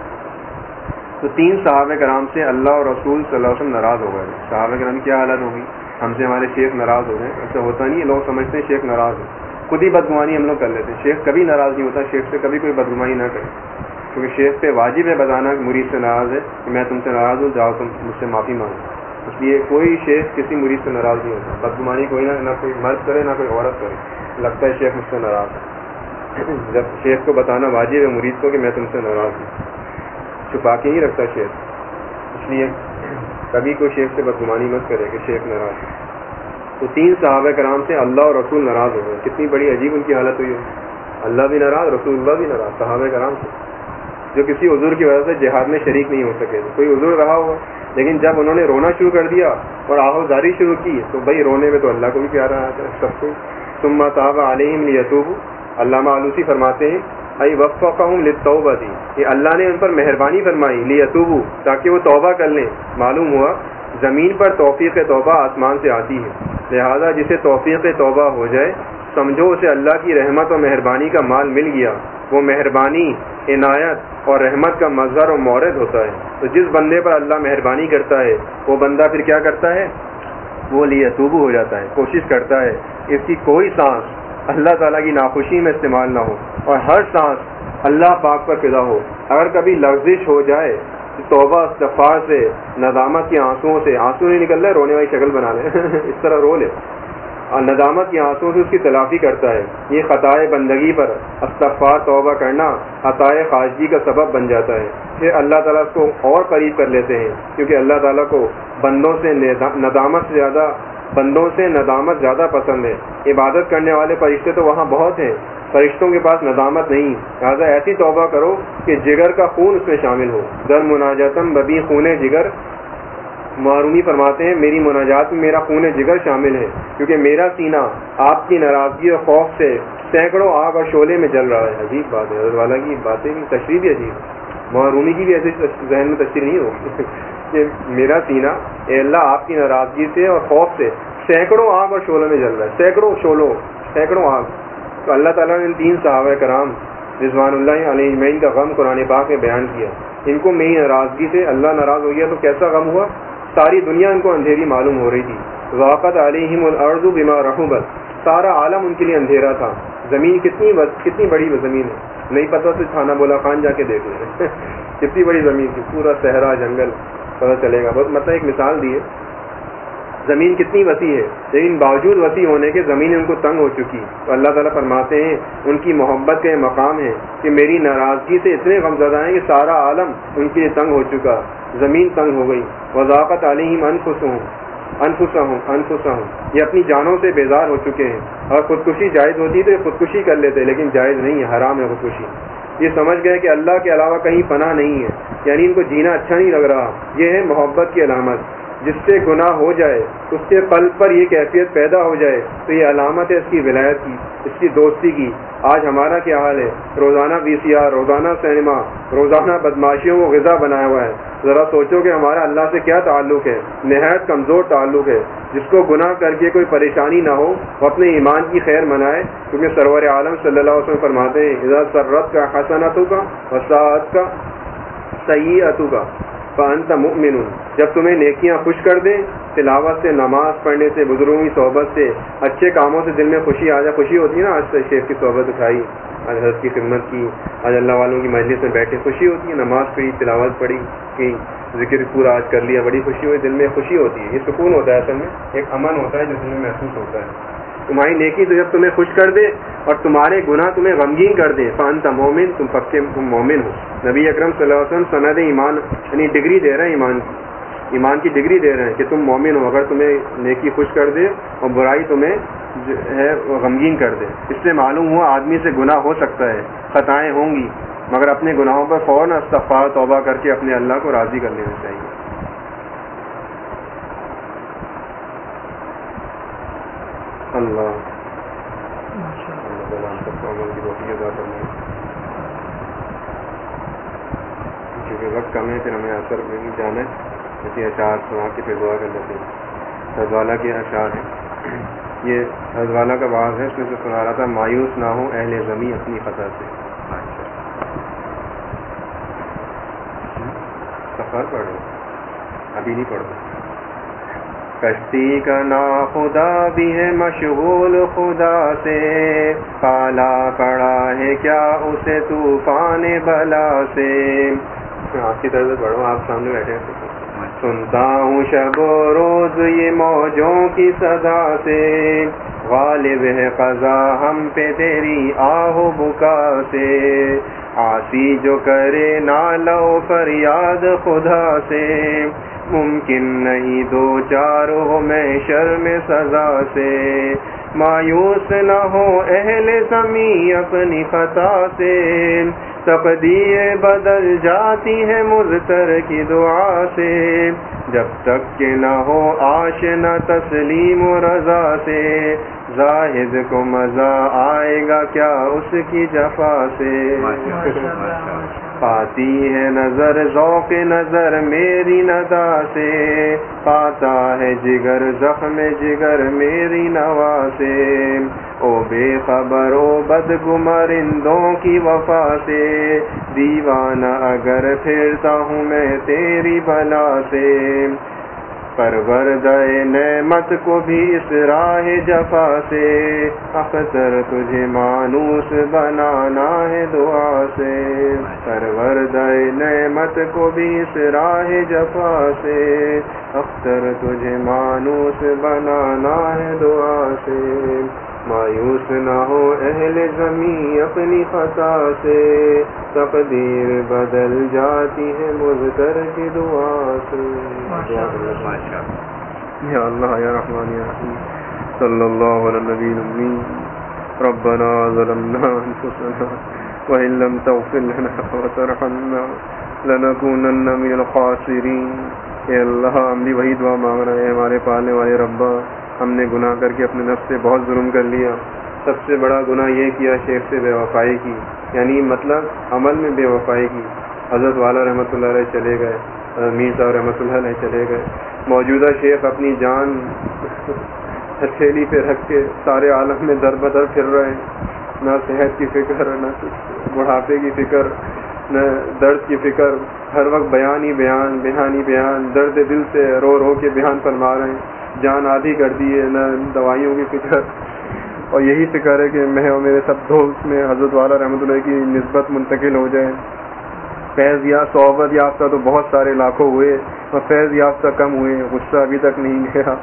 تو تین صحابہ کرام سے اللہ اور رسول صلی اللہ علیہ وسلم ناراض ہو گئے۔ صحابہ کرام کیا حالت ہوگی ہم سے ہمارے شیخ ناراض ہو گئے۔ ایسا ہوتا نہیں ہے، لوگ سمجھتے ہیں شیخ ناراض ہے۔ خود ہی بدگمانی ہم لوگ کر لیتے ہیں۔ شیخ کبھی ناراض نہیں ہوتا، شیخ سے کبھی کوئی بدگمانی نہ کرے۔ کیونکہ شیخ پہ واجب ہے بتانا کہ مرید سے ناراض ہے کہ میں تم سے ناراض ہوں، جاؤ تم مجھ سے معافی مانگو۔ اس لیے کوئی شیخ کسی مریض سے ناراض نہیں ہوتا۔ بدگمانی کوئی نہ نہ کوئی مرد کرے، نہ کوئی عورت کرے۔ لگتا ہے شیخ مجھ سے ناراض ہے۔ جب شیخ کو بتانا واجب ہے مریض کو کہ میں تم سے ناراض ہوں۔ چھپا کے ہی رکھتا شیخ۔ اس لیے کبھی کوئی شیخ سے بدگمانی مت کرے کہ شیخ ناراض ہے۔ تو تین صحابہ کرام سے اللہ اور رسول ناراض ہو گئے۔ کتنی بڑی عجیب ان کی حالت ہوئی ہے اللہ بھی ناراض، رسول اللہ بھی ناراض، صحابہ کرام سے۔ جو کسی عذر کی وجہ سے جہاد میں شریک نہیں ہو سکے۔ کوئی عذر رہا ہوا لیکن جب انہوں نے رونا شروع کر دیا اور آہوزاری شروع کی، تو بھائی رونے میں تو اللہ کو بھی پیارا آتا ہے سب کو۔ تم صاحب علیہم یتوب علامہ آلوسی فرماتے ہیں ائی وقف قوم لتوبہ دی۔ یہ اللہ نے ان پر مہربانی فرمائی لیتوبو تاکہ وہ توبہ کر لیں۔ معلوم ہوا زمین پر توفیق توبہ آسمان سے آتی ہے۔ لہذا جسے توفیق توبہ ہو جائے، سمجھو اسے اللہ کی رحمت اور مہربانی کا مال مل گیا۔ وہ مہربانی، عنایت اور رحمت کا مظہر اور مورد ہوتا ہے۔ تو جس بندے پر اللہ مہربانی کرتا ہے، وہ بندہ پھر کیا کرتا ہے؟ وہ لیے توبو ہو جاتا ہے، کوشش کرتا ہے۔ اس کی کوئی سانس اللہ تعالیٰ کی ناخوشی میں استعمال نہ ہو اور ہر سانس اللہ پاک پر فدا ہو۔ اگر کبھی لفزش ہو جائے توبہ استفار سے، ندامت کے آنسوؤں سے، آنسو نہیں نکل رہے، رونے والی شکل بنا لے اس طرح رو لے۔ اور ندامت کے آنسو سے اس کی تلافی کرتا ہے۔ یہ خطائے بندگی پر استفار توبہ کرنا خطائے خواجگی کا سبب بن جاتا ہے۔ پھر اللہ تعالیٰ اس کو اور قریب کر لیتے ہیں، کیونکہ اللہ تعالیٰ کو بندوں سے ندامت سے زیادہ بندوں سے ندامت زیادہ پسند ہے۔ عبادت کرنے والے فرشتے تو وہاں بہت ہیں۔ فرشتوں کے پاس ندامت نہیں۔ لہٰذا ایسی توبہ کرو کہ جگر کا خون اس میں شامل ہو۔ در مناجاتم ببی خون جگر۔ معرومی فرماتے ہیں، میری مناجات میں میرا خون جگر شامل ہے، کیونکہ میرا سینہ آپ کی ناراضگی اور خوف سے سینکڑوں آگ اور شعلے میں جل رہا ہے۔ عجیب بات ہے۔ حضرت والا کی باتیں تشریح بھی عجیب معرومی کی بھی ایسی ذہن میں تشریح نہیں ہوگی کہ میرا سینہ، اے اللہ، آپ کی ناراضگی سے اور خوف سے سینکڑوں آگ اور شعلے میں جل رہا ہے۔ سینکڑوں شعلوں، سینکڑوں آگ۔ تو اللہ تعالیٰ نے تین صحابہ کرام رضوان اللہ علیہ اجمعین کا غم قرآن پاک میں بیان کیا۔ ان کو میری ناراضگی سے اللہ ناراض ہو گیا تو کیسا غم ہوا؟ ساری دنیا ان کو اندھیری معلوم ہو رہی تھی۔ واقعت علیہم الارض بما رحمت سارا عالم ان کے لیے اندھیرا تھا۔ زمین کتنی کتنی بڑی زمین ہے۔ نہیں پتہ تو تھانہ بولا، خان جا کے دیکھ لیں کتنی بڑی زمین تھی، پورا صحرا، جنگل، پتہ چلے گا۔ بہت مطلب ایک مثال دی ہے۔ زمین کتنی وسیع ہے، لیکن باوجود وسیع ہونے کے زمین ان کو تنگ ہو چکی۔ تو اللہ تعالیٰ فرماتے ہیں، ان کی محبت کا یہ مقام ہے کہ میری ناراضگی سے اتنے غم زدہ ہیں کہ سارا عالم ان کے لیے تنگ ہو چکا۔ زمین تنگ ہو گئی۔ وضاقت علیہم انفس ہوں انفسا ہوں انفسا ہوں یہ اپنی جانوں سے بیزار ہو چکے ہیں۔ اور خودکشی جائز ہوتی تو یہ خودکشی کر لیتے، لیکن جائز نہیں ہے، حرام ہے خودکشی۔ یہ سمجھ گئے کہ اللہ کے علاوہ کہیں پناہ نہیں ہے یعنی ان کو جینا اچھا نہیں لگ رہا۔ یہ ہے محبت کی علامت۔ جس سے گناہ ہو جائے، اس کے قلب پر یہ کیفیت پیدا ہو جائے، تو یہ علامت ہے اس کی ولایت کی، اس کی دوستی کی۔ آج ہمارا کیا حال ہے؟ روزانہ وی سی آر روزانہ سینما، روزانہ بدماشیوں کو غذا بنایا ہوا ہے۔ ذرا سوچو کہ ہمارا اللہ سے کیا تعلق ہے؟ نہایت کمزور تعلق ہے۔ جس کو گناہ کر کے کوئی پریشانی نہ ہو، وہ اپنے ایمان کی خیر منائے۔ کیونکہ سرور عالم صلی اللہ علیہ وسلم فرماتے ہیں سررت کا حسنتوں کا وسعت کا صحیح کا فانت مؤمن جب تمہیں نیکیاں خوش کر دیں، تلاوت سے، نماز پڑھنے سے، بزرگوں کی صحبت سے، اچھے کاموں سے دل میں خوشی آ جائے، خوشی ہوتی ہے نا، آج شیخ کی صحبت اٹھائی، آج حضرت کی خدمت کی، آج اللہ والوں کی مجلس میں بیٹھے، خوشی ہوتی ہے، نماز پڑھی، تلاوت پڑھی کہ ذکر پورا آج کر لیا، بڑی خوشی ہوئی، دل میں خوشی ہوتی ہے، یہ سکون ہوتا ہے اصل میں، ایک امن ہوتا ہے جو دل میں محسوس ہوتا ہے۔ تمہاری نیکی تو جب تمہیں خوش کر دے اور تمہارے گناہ تمہیں غمگین کر دے فان مومن، تم پکے تم مومن ہو۔ نبی اکرم صلی اللہ علیہ وسلم سند ایمان یعنی ڈگری دے رہے ہیں ایمان کی۔ ایمان کی ڈگری دے رہے ہیں کہ تم مومن ہو، اگر تمہیں نیکی خوش کر دے اور برائی تمہیں جو ہے وہ غمگین کر دے۔ اس سے معلوم ہوا آدمی سے گناہ ہو سکتا ہے، خطائیں ہوں گی، مگر اپنے گناہوں پر فوراً استغفار، توبہ کر کے اپنے اللہ کو راضی کر لینا چاہیے۔ اللہ۔ کیونکہ وقت کم ہے پھر ہمیں اثر میں بھی جانا ہے۔ اسی اشعار سنا کے پھر دعا کر لیتے ہیں۔ حضوالا کے اشعار ہیں۔ یہ حضوالا کا بعض ہے اس میں سے سنا رہا تھا مایوس نہ ہو اہل زمیں اپنی خطا سے۔ سفر پڑھو۔ ابھی نہیں پڑھو۔ کشتی کا نا خدا بھی ہے مشغول خدا سے۔ کالا پڑا ہے کیا اسے طوفان بلا سے۔ آپ کی طرف پڑھو، آپ سامنے بیٹھے سنتا ہوں شب و روز یہ موجوں کی صدا سے۔ غالب ہے قضا ہم پہ تیری آہو بکا سے۔ آسی جو کرے نالو فریاد خدا سے۔ ممکن نہیں دو چار ہو میں شرم سزا سے۔ مایوس نہ ہو اہل سمی اپنی خطا سے۔ تقدیر بدل جاتی ہے مزتر کی دعا سے۔ جب تک کہ نہ ہو آش نہ تسلیم و رضا سے۔ زاہد کو مزہ آئے گا کیا اس کی جفا سے؟ پاتی ہے نظر، ذوق نظر میری ندا سے۔ پاتا ہے جگر، زخم جگر میری نوا سے۔ او بے خبر، او بد گمرندوں کی وفا سے۔ دیوانہ، اگر پھرتا ہوں میں تیری بلا سے۔ پرور دے نعمت کو بھی اس راہ جفا سے اختر تجھے مانوس بنانا ہے دعا سے۔ پرور دے نعمت کو بھی اس راہ جفا سے اختر تجھے مانوس بنانا ہے دعا سے۔ مایوس نہ ہو اہل زمیں اپنی خطا سے تقدیر بدل جاتی ہے مزدر کی دعا سے یا اللہ یا رحمان یا رحیم صلی اللہ علیہ نبی الامی ربنا ظلمنا انفسنا وإن لم تغفر لنا وترحمنا لنكونن من الخاسرین اے اللہ ہم بھی وہی دعا مانگ رہے ہیں ہمارے پالنے والے ربا. ہم نے گناہ کر کے اپنے نفس سے بہت ظلم کر لیا۔ سب سے بڑا گناہ یہ کیا شیخ سے بے وفائی کی یعنی مطلب عمل میں بے وفائی کی۔ حضرت والا رحمۃ اللہ علیہ چلے گئے میر صاحب رحمۃ اللہ علیہ چلے گئے۔ موجودہ شیخ اپنی جان ہتھیلی پہ رکھ کے سارے عالم میں در بدر پھر رہے۔ ہیں نہ صحت کی فکر، نہ بڑھاپے کی فکر، نہ درد کی فکر۔ ہر وقت بیان ہی بیان بیان ہی بیان، درد دل سے رو رو کے بیان فرما رہے ہیں۔ جان آدھی کر دی ہے، نہ دوائیوں کی فکر۔ اور یہی فکر ہے کہ میں اور میرے سب دوست میں حضرت والا رحمۃ اللہ کی نسبت منتقل ہو جائے۔ فیض یا صحبت یافتہ تو بہت سارے لاکھوں ہوئے اور فیض یافتہ کم ہوئے، غصہ ابھی تک نہیں گیا۔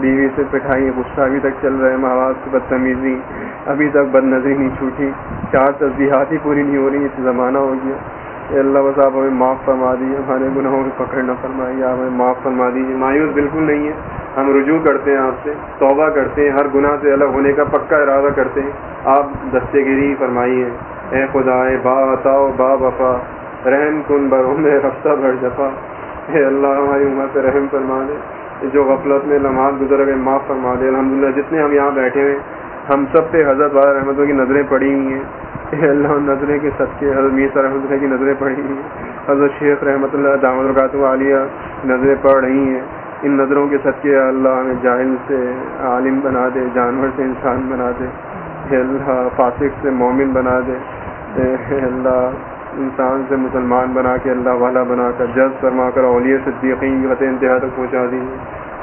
بیوی سے پٹھائی، غصہ ابھی تک چل رہا ہے، ماں باپ سے بدتمیزی۔ ابھی تک بد نظری نہیں چھوٹی۔ چار تصدیحات ہی پوری نہیں ہو رہی زمانہ ہو گیا۔ اے اللہ بس آپ ہمیں معاف فرما دیجیے ہمارے گناہوں کو پکڑ نہ فرمائیے، آپ ہمیں معاف فرما دیجیے مایوس بالکل نہیں ہے ہم رجوع کرتے ہیں آپ سے، توبہ کرتے ہیں، ہر گناہ سے الگ ہونے کا پکا ارادہ کرتے ہیں۔ آپ دستے گیری فرمائیے۔ اے خدا، اے با عطاؤ با، وفا۔ رحم کن بروں میں رفتہ بھر جفا۔ اے اللہ، ہماری عمر پہ رحم فرما دے۔ جو غفلت میں لمحات گزر گئے معاف فرما دے۔ الحمد جتنے ہم یہاں بیٹھے ہوئے ہم سب پہ حضرت والا رحمت کی نظریں پڑی ہوئی ہیں۔ اللہ، نظریں کے صدقے، حضرت میسا رحمۃ اللہ کی نظریں پڑھی ہیں۔ حضرت شیخ رحمۃ اللہ دامد القات عالیہ نظریں پڑھ رہی ہیں۔ ان نظروں کے صدقے اللہ ہمیں جاہل سے عالم بنا دے، جانور سے انسان بنا دے۔ اللہ، فاسق سے مومن بنا دے۔ اللہ انسان سے مسلمان بنا کے، اللہ والا بنا کر، جذب فرما کر، اولیاء صدیقین کی وطح انتہا تک پہنچا دیجیے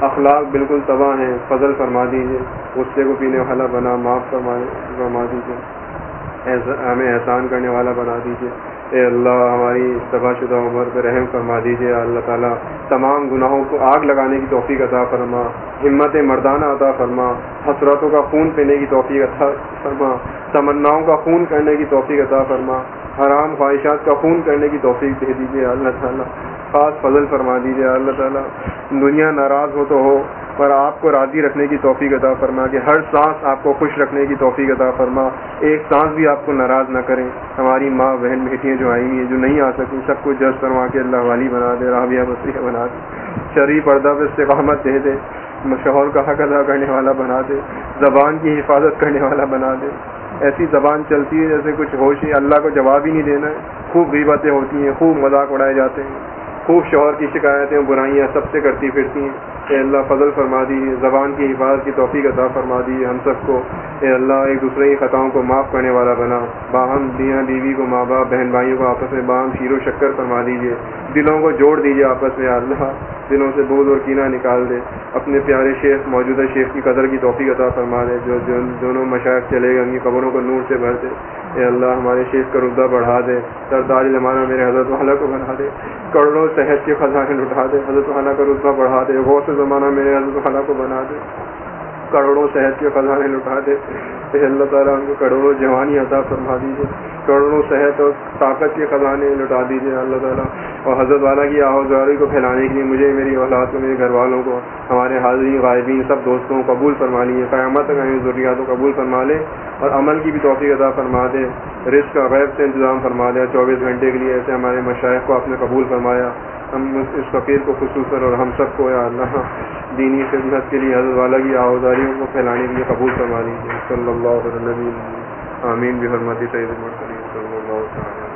اخلاق بالکل تباہ ہیں، فضل فرما دیجیے غصے کو پینے والا بنا، معاف فرما فرما دیجیے ہمیں احسان کرنے والا بنا دیجیے اے اللہ، ہماری تباہ شدہ عمر پہ رحم فرما دیجیے اللہ تعالیٰ تمام گناہوں کو آگ لگانے کی توفیق عطا فرما، ہمت مردانہ عطا فرما حسرتوں کا خون پینے کی توفیق عطا فرما، تمناؤں کا خون کرنے کی توفیق عطا فرما، حرام خواہشات کا خون کرنے کی توفیق دے دیجیے اللہ تعالیٰ خاص فضل فرما دیجیے اللہ تعالیٰ دنیا ناراض ہو تو ہو، پر آپ کو راضی رکھنے کی توفیق عطا فرما، کہ ہر سانس آپ کو خوش رکھنے کی توفیق عطا فرما۔ ایک سانس بھی آپ کو ناراض نہ کریں۔ ہماری ماں، بہن، بیٹیاں جو آئی ہیں جو نہیں آ سکیں، سب کو جج فرما کے اللہ والی بنا دے رابعہ بصریہ بنا دے۔ شرعی پردہ پہ استقامت دے دے۔ شوہر کا حق ادا کرنے والا بنا دے۔ زبان کی حفاظت کرنے والا بنا دے۔ ایسی زبان چلتی ہے جیسے کچھ ہوش ہے، اللہ کو جواب ہی نہیں دینا ہے۔ خوب غیبتیں ہوتی ہیں، خوب مذاق اڑائے جاتے ہیں۔ خوب شوہر کی شکایتیں برائیاں سب سے کرتی پھرتی ہیں۔ اے اللہ فضل فرما دی، زبان کی حفاظت کی توفیق عطا فرما دی ہم سب کو۔ اے اللہ ایک دوسرے کی خطاؤں کو معاف کرنے والا بنا۔ باہم دیاں بیوی کو، ماں باپ، بہن بھائیوں کو آپس میں باہم شیر و شکر فرما دیجیے دلوں کو جوڑ دیجیے آپس میں اللہ دلوں سے بوجھ اور کینہ نکال دے۔ اپنے پیارے شیخ، موجودہ شیخ کی قدر کی توفیق عطا فرما دے۔ جو دونوں مشاعر چلے گئے، ان کی قبروں کو نور سے بھر دے۔ اے اللہ ہمارے شیخ کا رتبہ بڑھا دے۔ سردار زمانہ میرے حضرت والا کو بنا دے۔ کروڑوں صحت کے خزانے لٹا دے، حضرت والا کا رتبہ بڑھا دے غوث زمانہ میرے حضرت والا کو بنا دے۔ کروڑوں صحت کے خزانے لٹا دے۔ اللہ تعالیٰ ان کو کروڑوں جوانی عطا فرما دیجیے کروڑوں صحت اور طاقت کے خزانے لٹا دیجیے اللہ تعالیٰ۔ اور حضرت والا کی آہوزاری کو پھیلانے کے لیے مجھے، میری اولاد کو، میرے گھر والوں کو، ہمارے حاضرین، غائبین، سب دوستوں کو قبول فرما لیے قیامت تک ہمیں ضروریات کو قبول فرما لے اور عمل کی بھی توفیق عطا فرما دے۔ رزق کا غیب سے انتظام فرما دے۔ چوبیس گھنٹے کے لیے ایسے ہمارے مشاہد کو آپ نے قبول فرمایا۔ ہم اس فقیر کو خصوصاً اور ہم سب کو یا اللہ دینی خدمت کے لیے حضرت والا کی آوزاریوں کو پھیلانے کے لیے قبول فرما لیجیے۔ صلی اللہ علیہ آمین۔ بھی حرمتی سعید صلی اللہ تعالیٰ